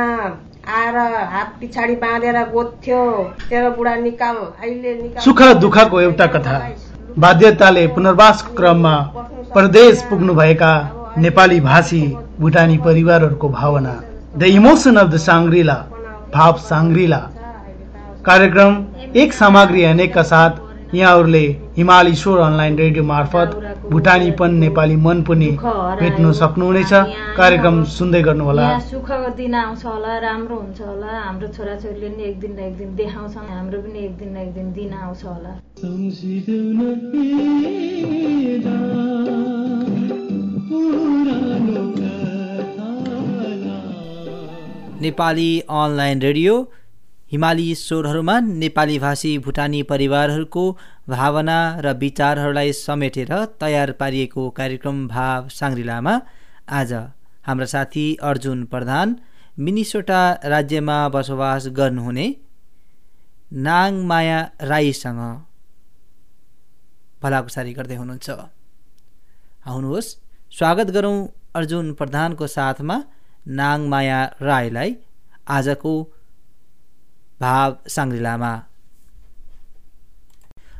आएर हात पछाडि बाँधेर गोद्ध्यो तेरो बुढा निकाल अहिले सुख दुःखको एउटा कथा बाध्यताले पुनर्वास क्रममा परदेश पुग्नुभएका नेपाली भाषी भुटानी परिवारहरूको भावना the emotion of the Shangrila भाव साङ्ग्रिला कार्यक्रम एक सामग्री अनेकका साथ यहाँहरूले हिमाली स्वर अनलाइन रेडियो मार्फत भुटानीपन नेपाली मन पनि भेट्नु सक्नुहुनेछ। कार्यक्रम सुन्दै गर्नुहोला। यहाँ सुखको दिन आउँछ होला राम्रो हुन्छ होला। हाम्रो छोराछोरीले नि एक दिन न एक दिन देखाउँछन् हाम्रो पनि एक दिन न एक दिन दिन आउँछ होला। नेपाली अनलाइन रेडियो हिमाली स्वरहरूमा नेपाली भाषी भुटानी परिवारहरूको भावना र विचारहरूलाई समेटेर तयार पारिएको कार्यक्रम भाव साङ्ग्रिलामा आज हाम्रा साथी अर्जुन प्रधान मिनिसोटा राज्यमा बसोबास गर्नुहुने नाङमाया राईसँग भलाकुसारी गर्दै हुनुहुन्छ। आउनुहोस् स्वागत गरौँ अर्जुन प्रधानको साथमा नाङमाया राईलाई आजको भाव साङ्ग्रिलामा।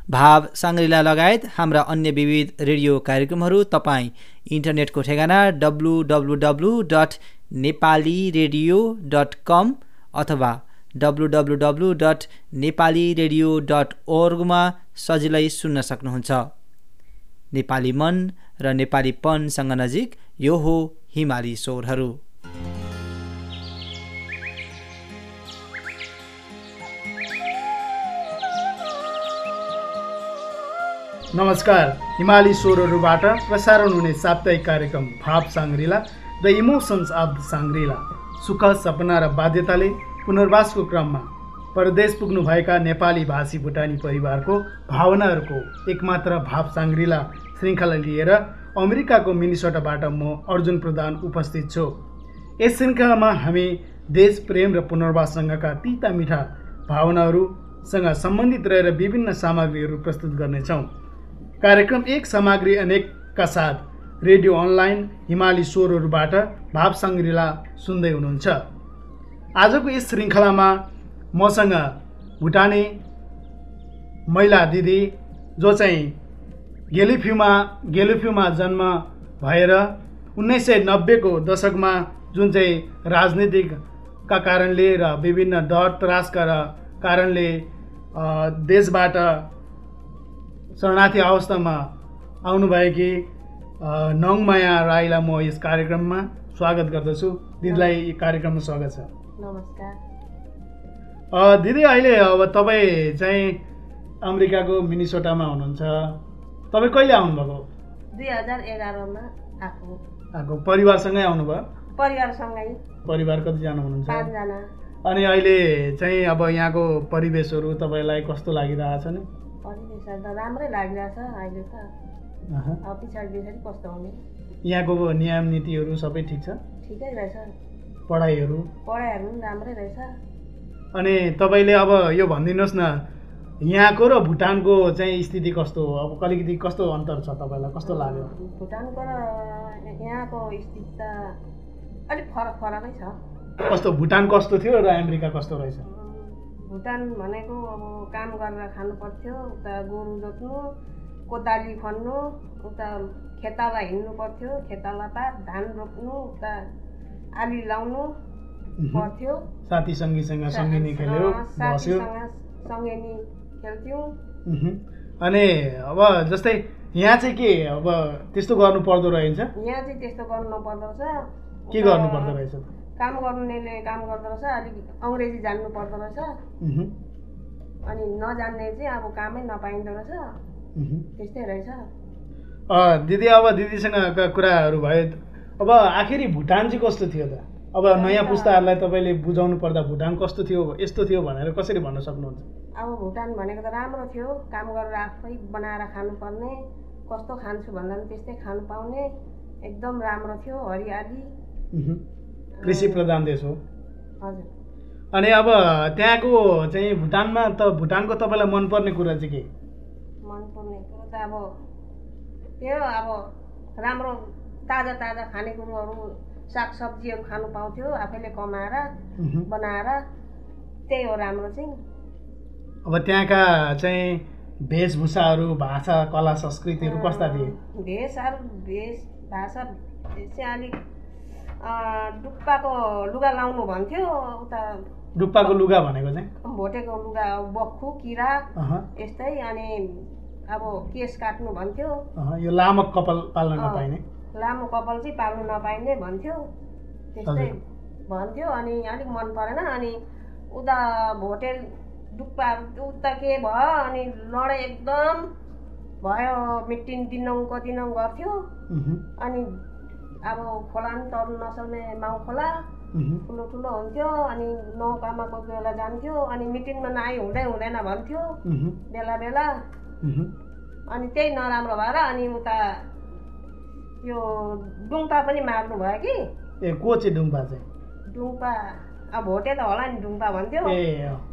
भाव साङ्ग्रिला लगायत हाम्रा अन्य विविध रेडियो कार्यक्रमहरू तपाईँ इन्टरनेटको ठेगाना W W W dot Nepali radio dot com अथवा W W W dot Nepali radio dot ओर्गमा सजिलै सुन्न सक्नुहुन्छ। नेपाली मन र नेपालीपनसँग नजिक यो हो हिमाली स्वरहरू। नमस्कार हिमाली स्वरहरूबाट प्रसारण हुने साप्ताहिक कार्यक्रम भाव Shangrila the emotions of the Shangrila. सुख सपना र बाध्यताले पुनर्वासको क्रममा परदेश पुग्नुभएका नेपाली भाषी भुटानी परिवारको भावनाहरूको एकमात्र भाव साङ्ग्रिला श्रृङ्खला लिएर अमेरिकाको मिनिसोटाबाट म अर्जुन प्रधान उपस्थित छु। यस श्रृङ्खलामा हामी देश प्रेम र पुनर्वाससँगका तिता मिठा भावनाहरूसँग सम्बन्धित रहेर विभिन्न सामग्रीहरू प्रस्तुत गर्नेछौँ। कार्यक्रम एक सामग्री अनेकका साथ रेडियो अनलाइन हिमाली स्वरहरूबाट भाव साङ्ग्रिला सुन्दै हुनुहुन्छ। आजको यस श्रृङ्खलामा मसँग भुटानी महिला दिदी जो चाहिँ गेलिफ्यूमा गेलिफ्यूमा जन्म भएर उन्नाइस सय नब्बेको दशकमा जुन चाहिँ राजनीतिकका कारणले र विभिन्न डर त्रासका कारणले देशबाट शरणार्थी अवस्थामा आउनुभएकी नङमाया राईलाई म यस कार्यक्रममा स्वागत गर्दछु। दिदीलाई यो कार्यक्रममा स्वागत छ। नमस्कार। दिदी अहिले अब तपाईँ चाहिँ अमेरिकाको मिनिसोटामा हुनुहुन्छ। तपाईँ कहिले आउनुभएको? दुई हजार एघारमा आएको। आएको। परिवारसँगै आउनुभयो? परिवारसँगै। परिवार कतिजना हुनुहुन्छ? पाँचजना। अनि अहिले चाहिँ अब यहाँको परिवेशहरू तपाईँलाई कस्तो लागिरहेछ नि? त राम्रै लागिरहेछ अहिले त। अब पछाडि पछाडि कस्तो हुने? यहाँको नियम नीतिहरू सबै ठिक छ? ठिकै रहेछ। पढाइहरू? पढाइहरू पनि राम्रै रहेछ। अनि तपाईँले अब यो भनिदिनुहोस् न यहाँको र भुटानको चाहिँ स्थिति कस्तो हो? अब अलिकति कस्तो अन्तर छ तपाईँलाई? कस्तो लाग्यो? भुटानको र यहाँको स्थिति त अलिक फरक फरकै छ। कस्तो? भुटान कस्तो थियो र अमेरिका कस्तो रहेछ? भुटान भनेको अब काम गरेर खानु पर्थ्यो उता गोरु जोत्नु कोदाली खन्नु उता खेताला हिँड्नु पर्थ्यो खेताला पात धान रोप्नु उता आली लाउनु पर्थ्यो। साथी सङ्गीसँग सङ्गिनी खेल्यो साथीसँग सँगै खेल्थ्यौँ। अनि अब जस्तै यहाँ चाहिँ के अब त्यस्तो गर्नु पर्दो रहेछ? यहाँ चाहिँ त्यस्तो गर्नु नपर्दो रहेछ। के गर्नु पर्दो रहेछ? काम गर्नेले काम गर्दो रहेछ अलिक अङ्ग्रेजी जान्नु पर्दो रहेछ। अनि नजान्ने चाहिँ अब कामै नपाइँदो रहेछ। त्यस्तै रहेछ। दिदी अब दिदीसँगका कुराहरू भयो। अब आखिरी भुटान चाहिँ कस्तो थियो त? अब नयाँ पुस्ताहरूलाई तपाईँले बुझाउनु पर्दा भुटान कस्तो थियो यस्तो थियो भनेर कसरी भन्न सक्नुहुन्छ? अब भुटान भनेको त राम्रो थियो। काम गरेर आफै बनाएर खानुपर्ने कस्तो खान्छु भन्दा पनि त्यस्तै खानु पाउने। एकदम राम्रो थियो हरियाली। कृषि प्रधान देश हो। हजुर। अनि अब त्यहाँको चाहिँ भुटानमा त भुटानको तपाईँलाई मनपर्ने कुरा चाहिँ के? मनपर्ने कुरो त अब त्यो अब राम्रो ताजा ताजा खानेकुरोहरू सागसब्जीहरू खानु पाउँथ्यो आफैले कमाएर। बनाएर त्यही हो राम्रो चाहिँ। अब त्यहाँका चाहिँ वेशभूषाहरू भाषा कला संस्कृतिहरू कस्ता थिए? भेषहरू भेष भाषा चाहिँ अलिक डुक्पाको लुगा लाउनु भन्थ्यो उता डुक्पाको लुगा भनेको चाहिँ भोटेको लुगा बक्खु किरा यस्तै अनि अब केस काट्नु भन्थ्यो यो लामक कपाल पाल्न नपाइने लामो कपाल चाहिँ पाल्नु नपाइने भन्थ्यो त्यस्तै। भन्थ्यो अनि अलिक मन परेन अनि उता भोटे डुक्पाहरू उता के भयो अनि लडाइँ एकदम भयो मिटिङ दिनौँ गर्थ्यो उहुँ, अनि अब खोला पनि तर्नु नसक्ने माउ खोला। ठुलो ठुलो हुन्थ्यो अनि नौकामा कोही कोही बेला जान्थ्यो अनि मिटिङमा नआइ हुँदै हुँदैन भन्थ्यो बेला बेला। अनि त्यही नराम्रो भएर अनि उता यो डुङ्पा पनि मार्नु भयो कि ए को चाहिँ डुम्बा चाहिँ डुङ्पा अब भोटे त होला नि डुङ्पा भन्थ्यो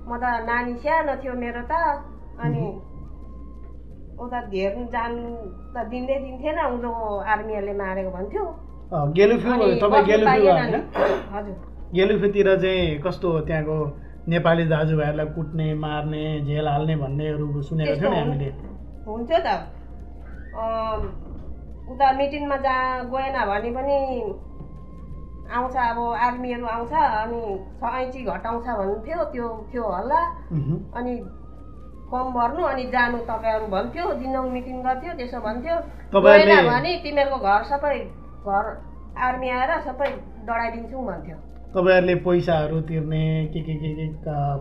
म त नानी सानो थियो मेरो त अनि उता हेर्नु जानु त दिँदै दिन्थेन उँधोको आर्मीहरूले मारेको भन्थ्यो गेलुफ्यू तपाईँ गेलुफ्यू होइन? गेलुफ्यूतिर चाहिँ कस्तो त्यहाँको नेपाली दाजुभाइहरूलाई कुट्ने मार्ने झेल हाल्ने भन्नेहरू सुनेको थियो हामीले। हुन्थ्यो त। उता मिटिङमा जा गएन भने पनि आउँछ अब आर्मीहरू आउँछ अनि छ ऐँची घटाउँछ भन्थ्यो त्यो थियो हल्ला उहुँ। अनि फर्म भर्नु अनि जानु तपाईँहरू भन्थ्यो दिनौँ मिटिङ गर्थ्यो त्यसो भन्थ्यो। गएन भने तिमीहरूको घर सबै घर आर्मी आएर सबै डढाइदिन्छौँ भन्थ्यो। तपाईँहरूले पैसाहरू तिर्ने के के के के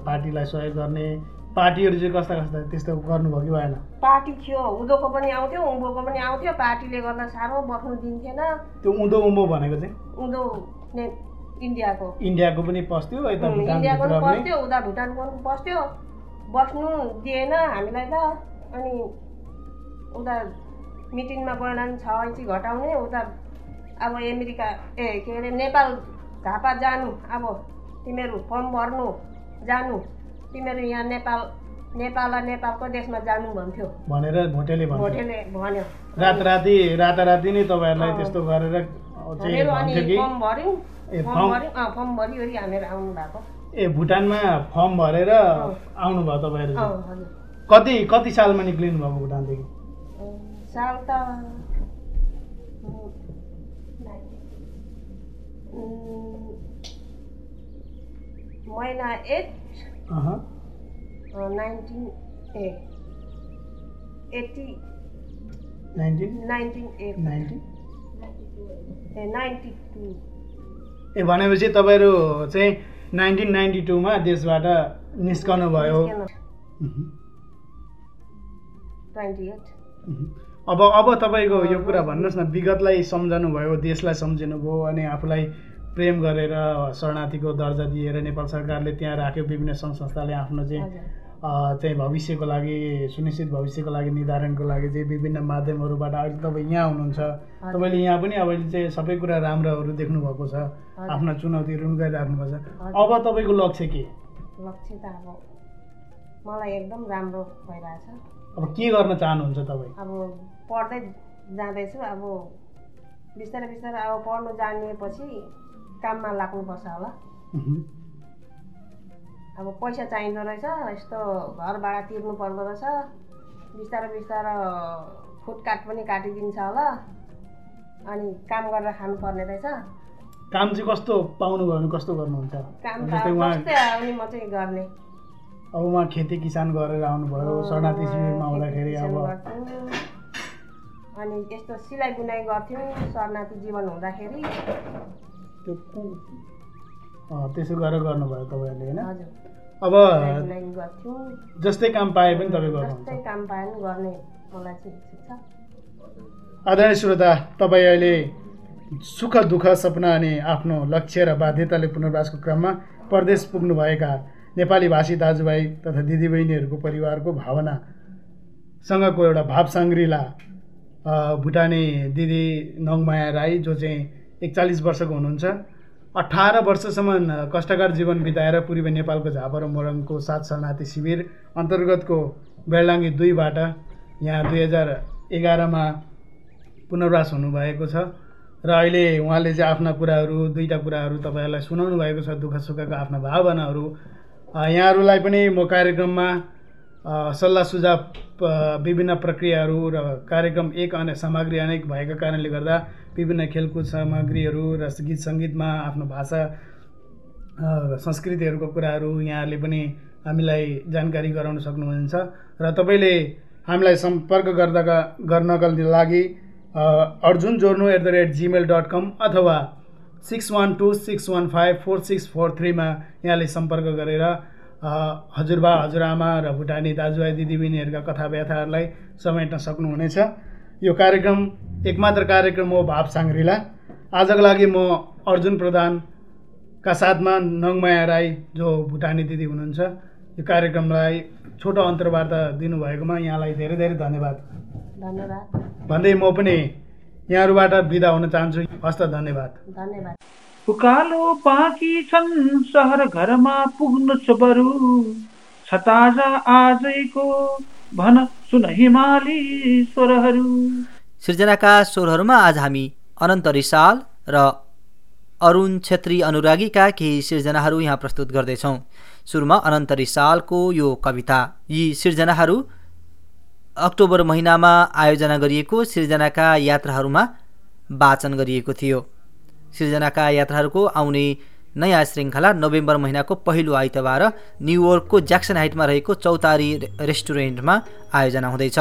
पार्टीलाई सहयोग गर्ने पार्टीहरू चाहिँ कस्ता कस्ता त्यस्तो गर्नुभयो कि भएन? पार्टी थियो उँधोको पनि आउँथ्यो उँभोको पनि आउँथ्यो पार्टीले गर्दा साह्रो बस्नु दिन्थेन। त्यो उँधो उँभो भनेको चाहिँ? उँधो ने इन्डियाको। इन्डियाको पनि पस्थ्यो इन्डियाको पनि पस्थ्यो उता भुटानको पनि पस्थ्यो। बस्नु दिएन हामीलाई त अनि उता मिटिङमा भने छ इन्ची घटाउने उता अब अमेरिका ए के अरे नेपाल झापा जानु अब तिमीहरू फर्म भर्नु जानु। तिमीहरू यहाँ नेपाल नेपाल र नेपालको देशमा जानु भन्थ्यो। भनेर भोटेले भोटेले भन्यो। रातराति राताराति नै तपाईँहरूलाई। त्यस्तो गरेर फर्म भऱ्यौँ फर्म भऱ्यौँ फर्म भरिवरि हामीहरू आउनु भएको ए भुटानमा फर्म भरेर आउनुभयो तपाईँहरू। कति कति सालमा निक्लिनु भएको भुटानदेखि? साल त महिना eight nineteen a eighty nineteen nineteen eight nineteen a ninety two a भनेपछि तपाईँहरू चाहिँ नाइन्टिन नाइन्टी टूमा देशबाट निस्कनु भयो ट्वेन्टी एट। उहुँ। अब अब तपाईँको यो कुरा भन्नुहोस् न विगतलाई सम्झनु भयो देशलाई सम्झिनु भयो अनि आफूलाई प्रेम गरेर शरणार्थीको दर्जा दिएर नेपाल सरकारले त्यहाँ राख्यो विभिन्न सङ्घ संस्थाले आफ्नो चाहिँ चाहिँ भविष्यको लागि सुनिश्चित भविष्यको लागि निर्धारणको लागि चाहिँ विभिन्न माध्यमहरूबाट अहिले तपाईँ यहाँ हुनुहुन्छ। तपाईँले यहाँ पनि अब चाहिँ सबै कुरा राम्रोहरू देख्नु भएको छ। आफ्ना चुनौतीहरू पनि गरिराख्नु भएको छ। अब तपाईँको लक्ष्य के? लक्ष्य त अब मलाई एकदम राम्रो भइरहेछ। अब के गर्न चाहनुहुन्छ तपाईँ? अब पढ्दै जाँदैछु। अब बिस्तारै बिस्तारै अब पढ्नु जानिएपछि काममा लाग्नुपर्छ होला। अब पैसा चाहिँदो रहेछ यस्तो घर भाडा तिर्नु पर्दो रहेछ। बिस्तारो बिस्तारो फुटकाट पनि काटिदिन्छ होला। अनि काम गरेर खानुपर्ने रहेछ। काम चाहिँ कस्तो पाउनुभयो भने कस्तो गर्नुहुन्छ? काम आउने म चाहिँ गर्ने। अब उहाँ खेती किसान गरेर आउनुभयो शरणार्थी शिविरमा आउँदाखेरि अब। अनि यस्तो सिलाइ बुनाइ गर्थ्यौँ शरणार्थी जीवन हुँदाखेरि। त्यो त्यसो गरेर गर्नुभयो तपाईँहरूले होइन? अब गर्थ्यौँ। जस्तै काम पाए पनि तपाईँ गर्नुहुन्छ। जस्तै काम पाए पनि गर्ने मलाई चाहिँ इच्छा छ। आदरणीय श्रोता तपाईँ अहिले सुख दुःख सपना अनि आफ्नो लक्ष्य र बाध्यताले पुनर्वासको क्रममा परदेश पुग्नुभएका नेपाली भाषी दाजुभाइ तथा दिदीबहिनीहरूको परिवारको भावनासँगको एउटा भाव साङ्ग्रिला अ, भुटानी दिदी नङमाया राई जो चाहिँ एकचालिस वर्षको हुनुहुन्छ अठार वर्षसम्म कष्टकर जीवन बिताएर पूर्वी नेपालको झापा र मोरङको सात शरणार्थी शिविर अन्तर्गतको बेलाङ्गी दुईबाट यहाँ दुई हजार एघारमा पुनर्वास हुनुभएको छ। र अहिले उहाँले चाहिँ आफ्ना कुराहरू दुईवटा कुराहरू तपाईँहरूलाई सुनाउनु भएको छ दुःख सुखका आफ्ना भावनाहरू। यहाँहरूलाई पनि म कार्यक्रममा सल्लाह सुझाव विभिन्न प्रक्रियाहरू र कार्यक्रम एक अन्य सामग्री अनेक भएका कारणले गर्दा विभिन्न खेलकुद सामग्रीहरू र गीत सङ्गीतमा आफ्नो भाषा संस्कृतिहरूको कुराहरू यहाँहरूले पनि हामीलाई जानकारी गराउन सक्नुहुन्छ र तपाईँले हामीलाई सम्पर्क गर्दाका गर्नका लागि Arjun जोर्नु at the rate gmail dot com अथवा six one two six one five four six four थ्रीमा यहाँले सम्पर्क गरेर हजुरबा हजुरआमा र भुटानी दाजुभाइ दिदीबहिनीहरूका कथा व्यथाहरूलाई समेट्न सक्नुहुनेछ। यो कार्यक्रम एकमात्र कार्यक्रम हो भाव साङ्ग्रिला आजको लागि म अर्जुन प्रधानका साथमा नङमाया राई जो भुटानी दिदी हुनुहुन्छ यो कार्यक्रमलाई छोटो अन्तर्वार्ता दिनुभएकोमा यहाँलाई धेरै धेरै धन्यवाद। धन्यवाद। भन्दै म पनि यहाँहरूबाट बिदा हुन चाहन्छु। हस्त धन्यवाद। धन्यवाद। उकालो बाँकी छन् सहर घरमा पुग्नु छ बरु छताजा आजैको भन सुन हिमाली स्वरहरू। सृजनाका स्वरहरूमा आज हामी अनन्त रिसाल र अरुण छेत्री अनुरागीका केही सिर्जनाहरू यहाँ प्रस्तुत गर्दैछौँ। सुरुमा अनन्त रिसालको यो कविता। यी सिर्जनाहरू अक्टोबर महिनामा आयोजना गरिएको सिर्जनाका यात्राहरूमा वाचन गरिएको थियो। सिर्जनाका यात्राहरूको आउने नयाँ श्रृङ्खला नोभेम्बर महिनाको पहिलो आइतबार न्युयोर्कको ज्याक्सन हाइटमा रहेको चौतारी रेस्टुरेन्टमा आयोजना हुँदैछ।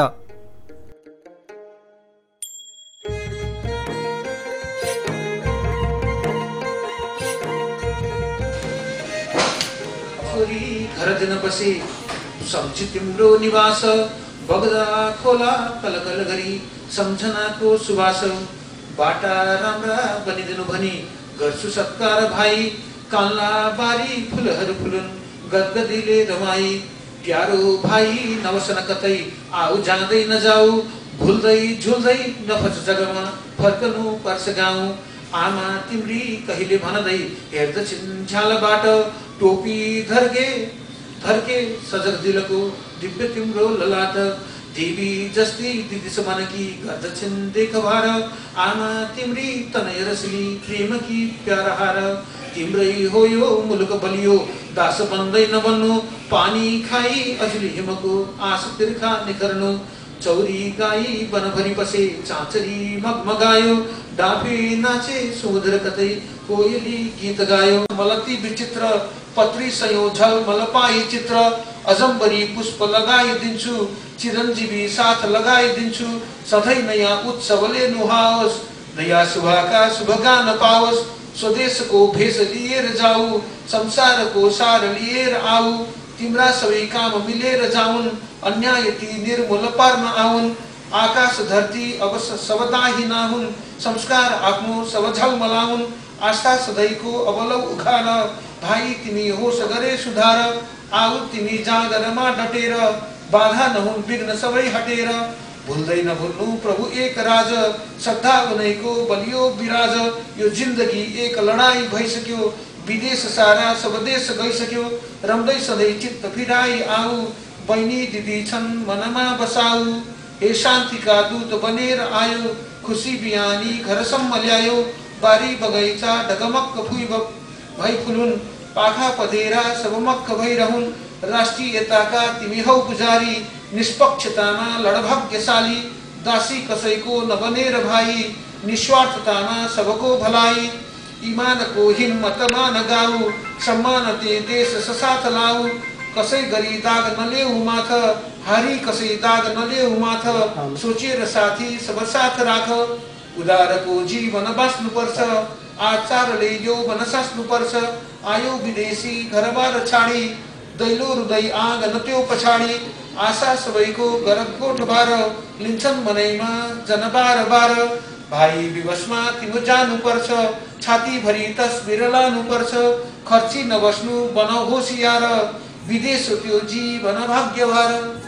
तिम्रो निवास। बग्दा खोला कलकल गरी सम्झनाको सुवास। बाटा राम्रा बनिदिनु भनी गर्छु सत्कार भाइ कान्ला बारी, फुलहरू फुलुन् गदगदीले रमाई। प्यारो भाइ नवसन कतै आऊ जाँदै नजाऊ। भुल्दै झुल्दै नफच जगमा, फर्कनु पर्छ गाउँ। आमा तिम्री कहिले भनदै हेर्दछिन् झ्यालबाट टोपी धर्के धर्के सजग दिलको दिव्य तिम्रो ललाट। देवी जस्ती दिदी समानकी गर्दछन् देखभार आमा तिम्री तनय रसली प्रेमकी प्यारहार। तिम्रै हो यो मुलुक बलियो दास बन्दै नबन्नु पानी खाई अजुली हिमको आस तिर्खा निखर्नु। चौरी गाई वनभरि बसे चाँचरी मगमगायो डाँफे नाचे सुमधुर कतै कोयली गीत गायो। मलती विचित्र पत्री सयो झल मलपाई चित्र अजम्बरी पुष्प लगाइदिन्छु चिरञ्जीवी साथ लगाइदिन्छु सधैँ नयाँ उत्सवले नुहाओस् नयाँ शुभका शुभगान पाओस्। स्वदेशको भेष लिएर जाऊ। संसारको सार लिएर आऊ। तिम्रा सबै काम मिलेर जाउन्। अन्यायती निर्मूल पार्न आउन्। आकाश धरती अब स- सबदाही नाहुन्। संस्कार आफ्नो सब झलमलाउन् आस्था सधैँको अबलौ उखान। भाइ तिमी होस गरे सुधार। आऊ तिमी जागरमा डटेर। बाधा नहुन् विघ्न सबै हटेर भुल्दै नभुल्नु प्रभु एक राज श्रद्धा उनैको बलियो विराज। यो जिन्दगी एक लडाई भइसक्यो। विदेश सारा सब देश गइसक्यो। रम्दै सधैँ चित्त फिराई आऊ। बहिनी दिदी छन् मनमा बसाऊ। हे शान्तिका दूत बनेर आयो। खुसी बिहानी घरसम्म ल्यायो। बारी बगैँचा ढगमक्क फुइ भई फुलुन् पाखा पधेरा सब मक्क राष्ट्रियताका तिमी हौ पुजारी निष्पक्षतामा लडभाग्यशाली दासी कसैको नबनेर भाइ निस्वार्थतामा सबको भलाइ इमानको हिम्मतमा नगाऊ सम्मान ते देश ससाथ लाऊ। कसै गरी दाग नलेऊ माथ हारी कसै दाग नलेऊ माथ। सोचेर साथी सब साथ राख। उदारको जीवन बाँच्नुपर्छ आचारले यौवन सास्नुपर्छ आयो विदेशी घरबार छाडी दैलो हृदय आँगन त्यो पछाडि आशा सबैको गोठ बार लिन्छन् मनैमा जन बार बार भाइ विवशमा तिम्रो जानुपर्छ छातीभरि तस्बिर लानुपर्छ खर्ची नबस्नु बनाऊ होसियार विदेश हो त्यो जीवन भाग्यभर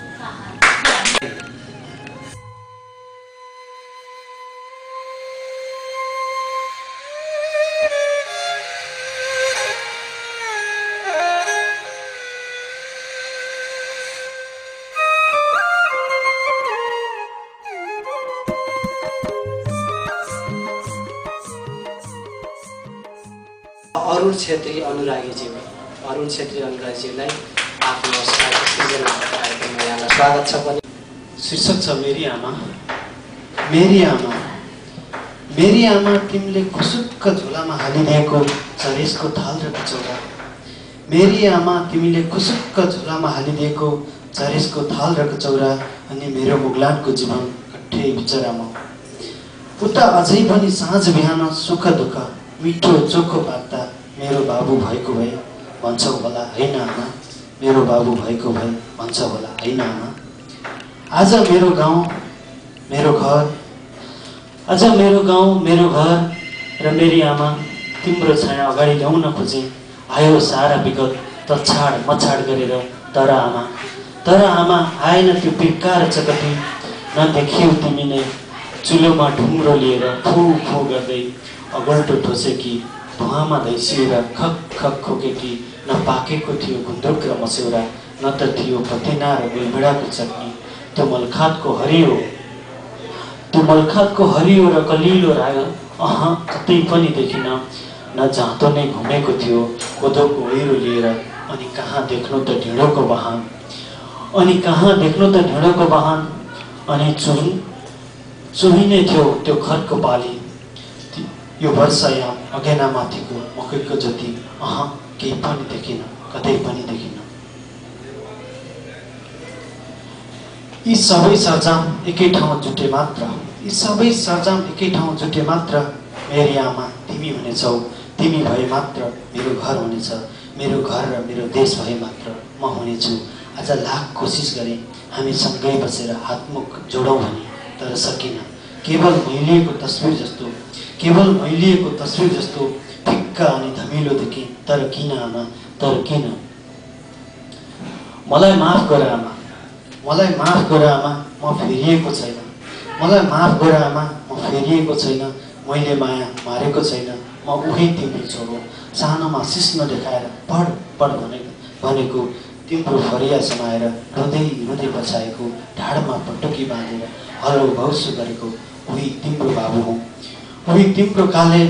अरुण छेत्री अनुरागीज्यू अरुण छेत्री अनुरागीज्यूलाई आफ्नो कार्यक्रममा यहाँलाई स्वागत छ पनि। शीर्षक छ मेरी आमा मेरी आमा मेरी आमा तिमीले खुसुक्क झोलामा हालिदिएको झरेसको थाल र कचौरा मेरी आमा तिमीले खुसुक्क झोलामा हालिदिएको झरेसको थाल र कचौरा अनि मेरो मुगलानको जीवन कट्ठै बिचरामा उता अझै पनि साँझ बिहान सुख दुःख मिठो चोखो पाक्दा मेरो बाबु भएको भए भन्छौ होला होइन आमा? मेरो बाबु भएको भए भन्छ होला होइन आमा? आज मेरो गाउँ मेरो घर आज मेरो गाउँ मेरो घर र मेरी आमा तिम्रो छाया अगाडि ल्याउन खोजे। आयो सारा विगत तछाड मछाड गरेर तर आमा तर आमा आएन त्यो पिर्का र चकती। नदेखियौ तिमी नै चुलोमा ढुङ्ग्रो लिएर फु फु गर्दै अगल्टो ठोसेकी धुवामा धैसिएर खक खक खोकेकी न पाकेको थियो गुन्द्रुक र मस्यौरा न त थियो पतिना र गुलभेडाको चटनी त्यो मलखातको हरियो त्यो मलखातको हरियो र कलिलो राग अह कतै पनि देखिन न जाँतो नै घुमेको थियो कोदोको ओहिरो लिएर अनि कहाँ देख्नु त ढिँडोको वाहन अनि कहाँ देख्नु त ढिँडोको वाहन अनि चुन चुहिने थियो त्यो खरको पाली यो वर्षयाम अगेनामाथिको मकैको जति अह केही पनि देखिन कतै पनि देखिन। यी सबै सरजाम एकै ठाउँ जुटे मात्र यी सबै सरजाम एकै ठाउँ जुटे मात्र मेरी आमा तिमी हुनेछौ। तिमी भए मात्र मेरो घर हुनेछ। मेरो घर र मेरो देश भए मात्र म हुनेछु। आज लाख कोसिस गरेँ हामी सँगै बसेर हातमुख जोडौँ भने तर सकिनँ। केवल मैलिएको तस्विर जस्तो केवल मैलिएको तस्विर जस्तो फिक्का अनि धमिलो देखेँ तर किन आमा तर किन मलाई माफ गर आमा। मलाई माफ गर आमा। म फेरिएको छैन। मलाई माफ गर आमा। म फेरिएको छैन। मैले माया मारेको छैन। म उही तिम्रो छोरो। सानोमा सिस्नो देखाएर पढ पढ भनेको भनेको तिम्रो फरिया समाएर रुँदै रुँदै बचाएको ढाडमा पटुकी बाँधेर हलो भौसो गरेको उही तिम्रो बाबु हुँ। उही तिम्रो काले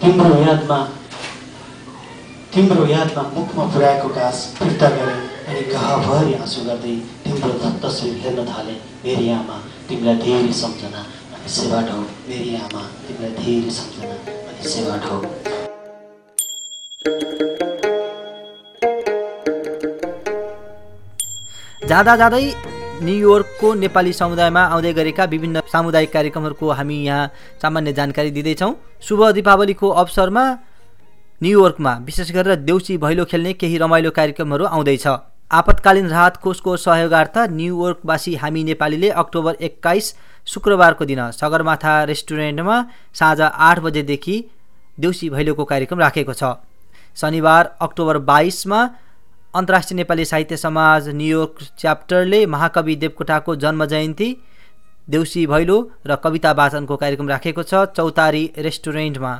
तिम्रो यादमा तिम्रो यादमा मुखमा पुर्याएको घाँस फिर्ता गरे अनि गहभरि आँसु गर्दै तिम्रो तस्विर हेर्न थाले मेरी आमा तिमीलाई धेरै सम्झना अनि सेवा ढौ मेरी आमा तिमीलाई धेरै सम्झना अनि सेवा ढौ जाँदा जाँदै न्युयोर्कको नेपाली समुदायमा आउँदै गरेका विभिन्न सामुदायिक कार्यक्रमहरूको हामी यहाँ सामान्य जानकारी दिँदैछौँ। शुभ दीपावलीको अवसरमा न्युयोर्कमा विशेष गरेर देउसी भैलो खेल्ने केही रमाइलो कार्यक्रमहरू आउँदैछ। आपतकालीन राहत कोषको सहयोगार्थ न्युयोर्कवासी हामी नेपालीले अक्टोबर एक्काइस शुक्रबारको दिन सगरमाथा रेस्टुरेन्टमा साँझ आठ बजेदेखि देउसी भैलोको कार्यक्रम राखेको छ। शनिबार अक्टोबर बाइसमा अन्तर्राष्ट्रिय नेपाली साहित्य समाज न्युयोर्क च्याप्टरले महाकवि देवकोटाको जन्म जयन्ती देउसी भैलो र कविता वाचनको कार्यक्रम राखेको छ चौतारी रेस्टुरेन्टमा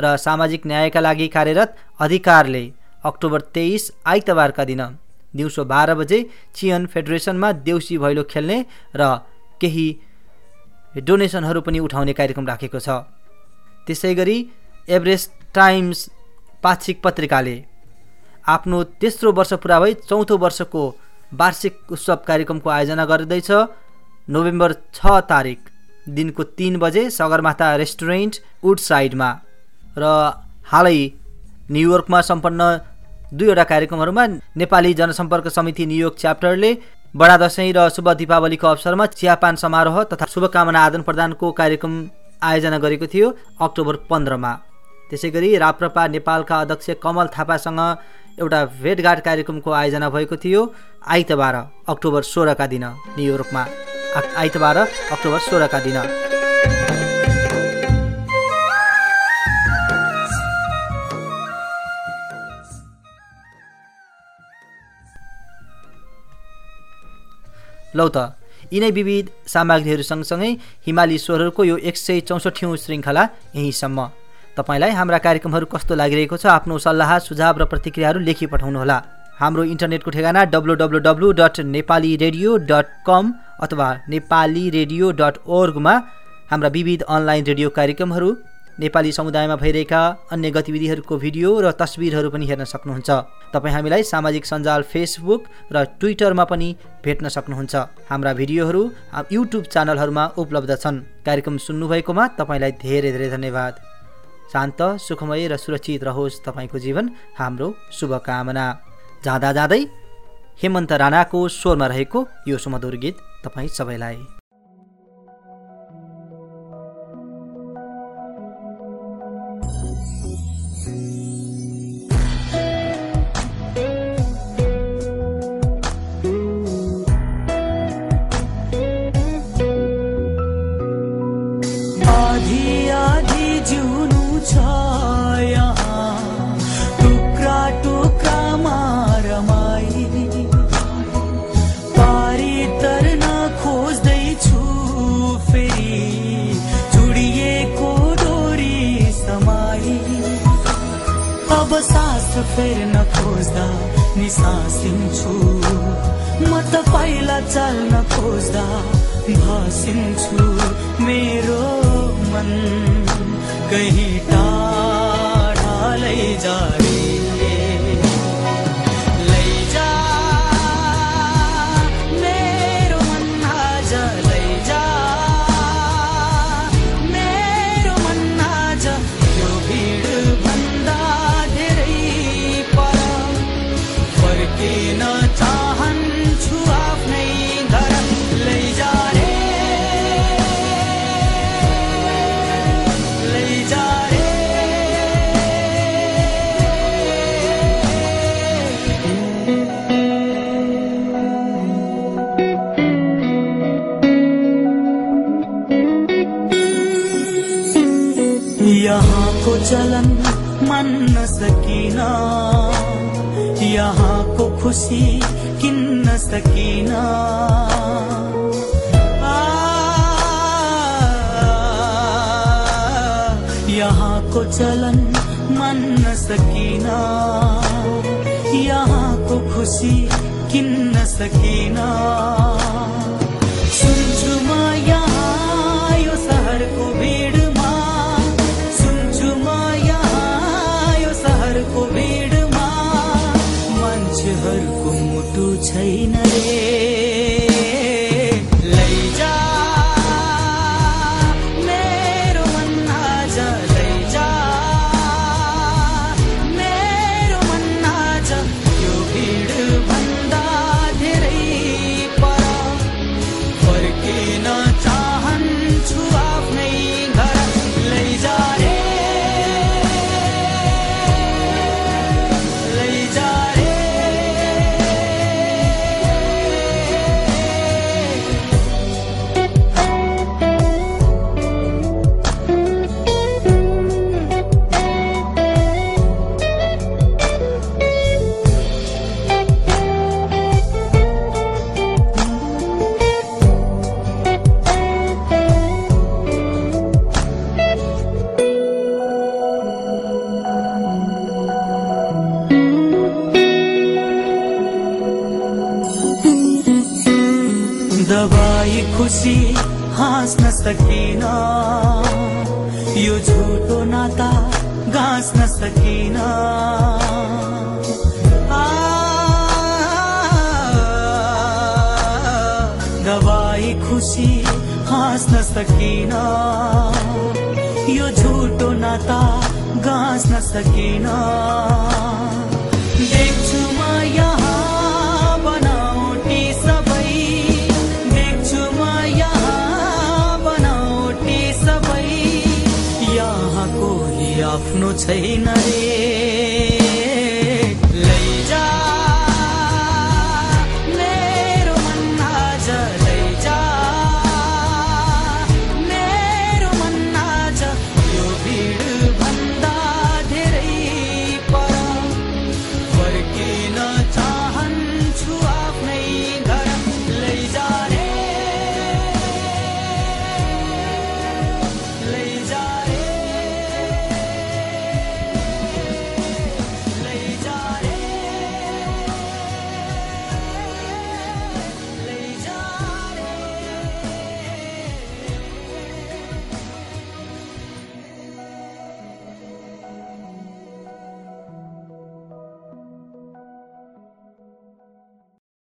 र सामाजिक न्यायका लागि कार्यरत अधिकारले अक्टोबर तेइस आइतबारका दिन दिउँसो बाह्र बजे चियन फेडरेसनमा देउसी भैलो खेल्ने र केही डोनेसनहरू पनि उठाउने कार्यक्रम राखेको छ। त्यसै गरी एभरेस्ट टाइम्स पाक्षिक पत्रिकाले आफ्नो तेस्रो वर्ष पुरा भई चौथो वर्षको वार्षिक उत्सव कार्यक्रमको आयोजना गर्दैछ। नोभेम्बर छ तारिक दिनको तिन बजे सगरमाथा रेस्टुरेन्ट वुड साइडमा र हालै न्युयोर्कमा सम्पन्न दुईवटा कार्यक्रमहरूमा नेपाली जनसम्पर्क समिति न्युयोर्क च्याप्टरले बडा दसैँ र शुभ दीपावलीको अवसरमा चियापान समारोह तथा शुभकामना आदान प्रदानको कार्यक्रम आयोजना गरेको थियो अक्टोबर पन्ध्रमा। त्यसै गरी राप्रपा नेपालका अध्यक्ष कमल थापासँग एउटा भेटघाट कार्यक्रमको आयोजना भएको थियो आइतबार अक्टोबर सोह्रका दिन न्युयोर्कमा आइतबार अक्टोबर सोह्रका दिन। लौ त यिनै विविध सामग्रीहरू सँगसँगै हिमाली स्वरहरूको यो एक सय चौसठौँ श्रृङ्खला यहीँसम्म। तपाईँलाई हाम्रा कार्यक्रमहरू कस्तो लागिरहेको छ आफ्नो सल्लाह सुझाव र प्रतिक्रियाहरू लेखी पठाउनुहोला। हाम्रो इन्टरनेटको ठेगाना W W W dot Nepali radio dot com अथवा नेपाली रेडियो डट ओर्गमा हाम्रा विविध अनलाइन रेडियो कार्यक्रमहरू नेपाली समुदायमा भइरहेका अन्य गतिविधिहरूको भिडियो र तस्विरहरू पनि हेर्न सक्नुहुन्छ। तपाईँ हामीलाई सामाजिक सञ्जाल फेसबुक र ट्विटरमा पनि भेट्न सक्नुहुन्छ। हाम्रा भिडियोहरू युट्युब च्यानलहरूमा उपलब्ध छन्। कार्यक्रम सुन्नुभएकोमा तपाईँलाई धेरै धेरै धन्यवाद। शान्त सुखमय र सुरक्षित रहोस् तपाईँको जीवन। हाम्रो शुभकामना। जाँदा जाँदै हेमन्त राणाको स्वरमा रहेको यो सुमधुर गीत तपाईँ सबैलाई। फेर्न खोज्दा निसासिन्छु म त पहिला चल्न खोज्दा भासिन्छु। मेरो मन कहीँ टाढा लैजा यहाँको खुसी किन्न सकिन। आ, यहाँको चलन मान्न सकिन। यहाँको खुसी किन्न सकिन। छैन रे छैन रे।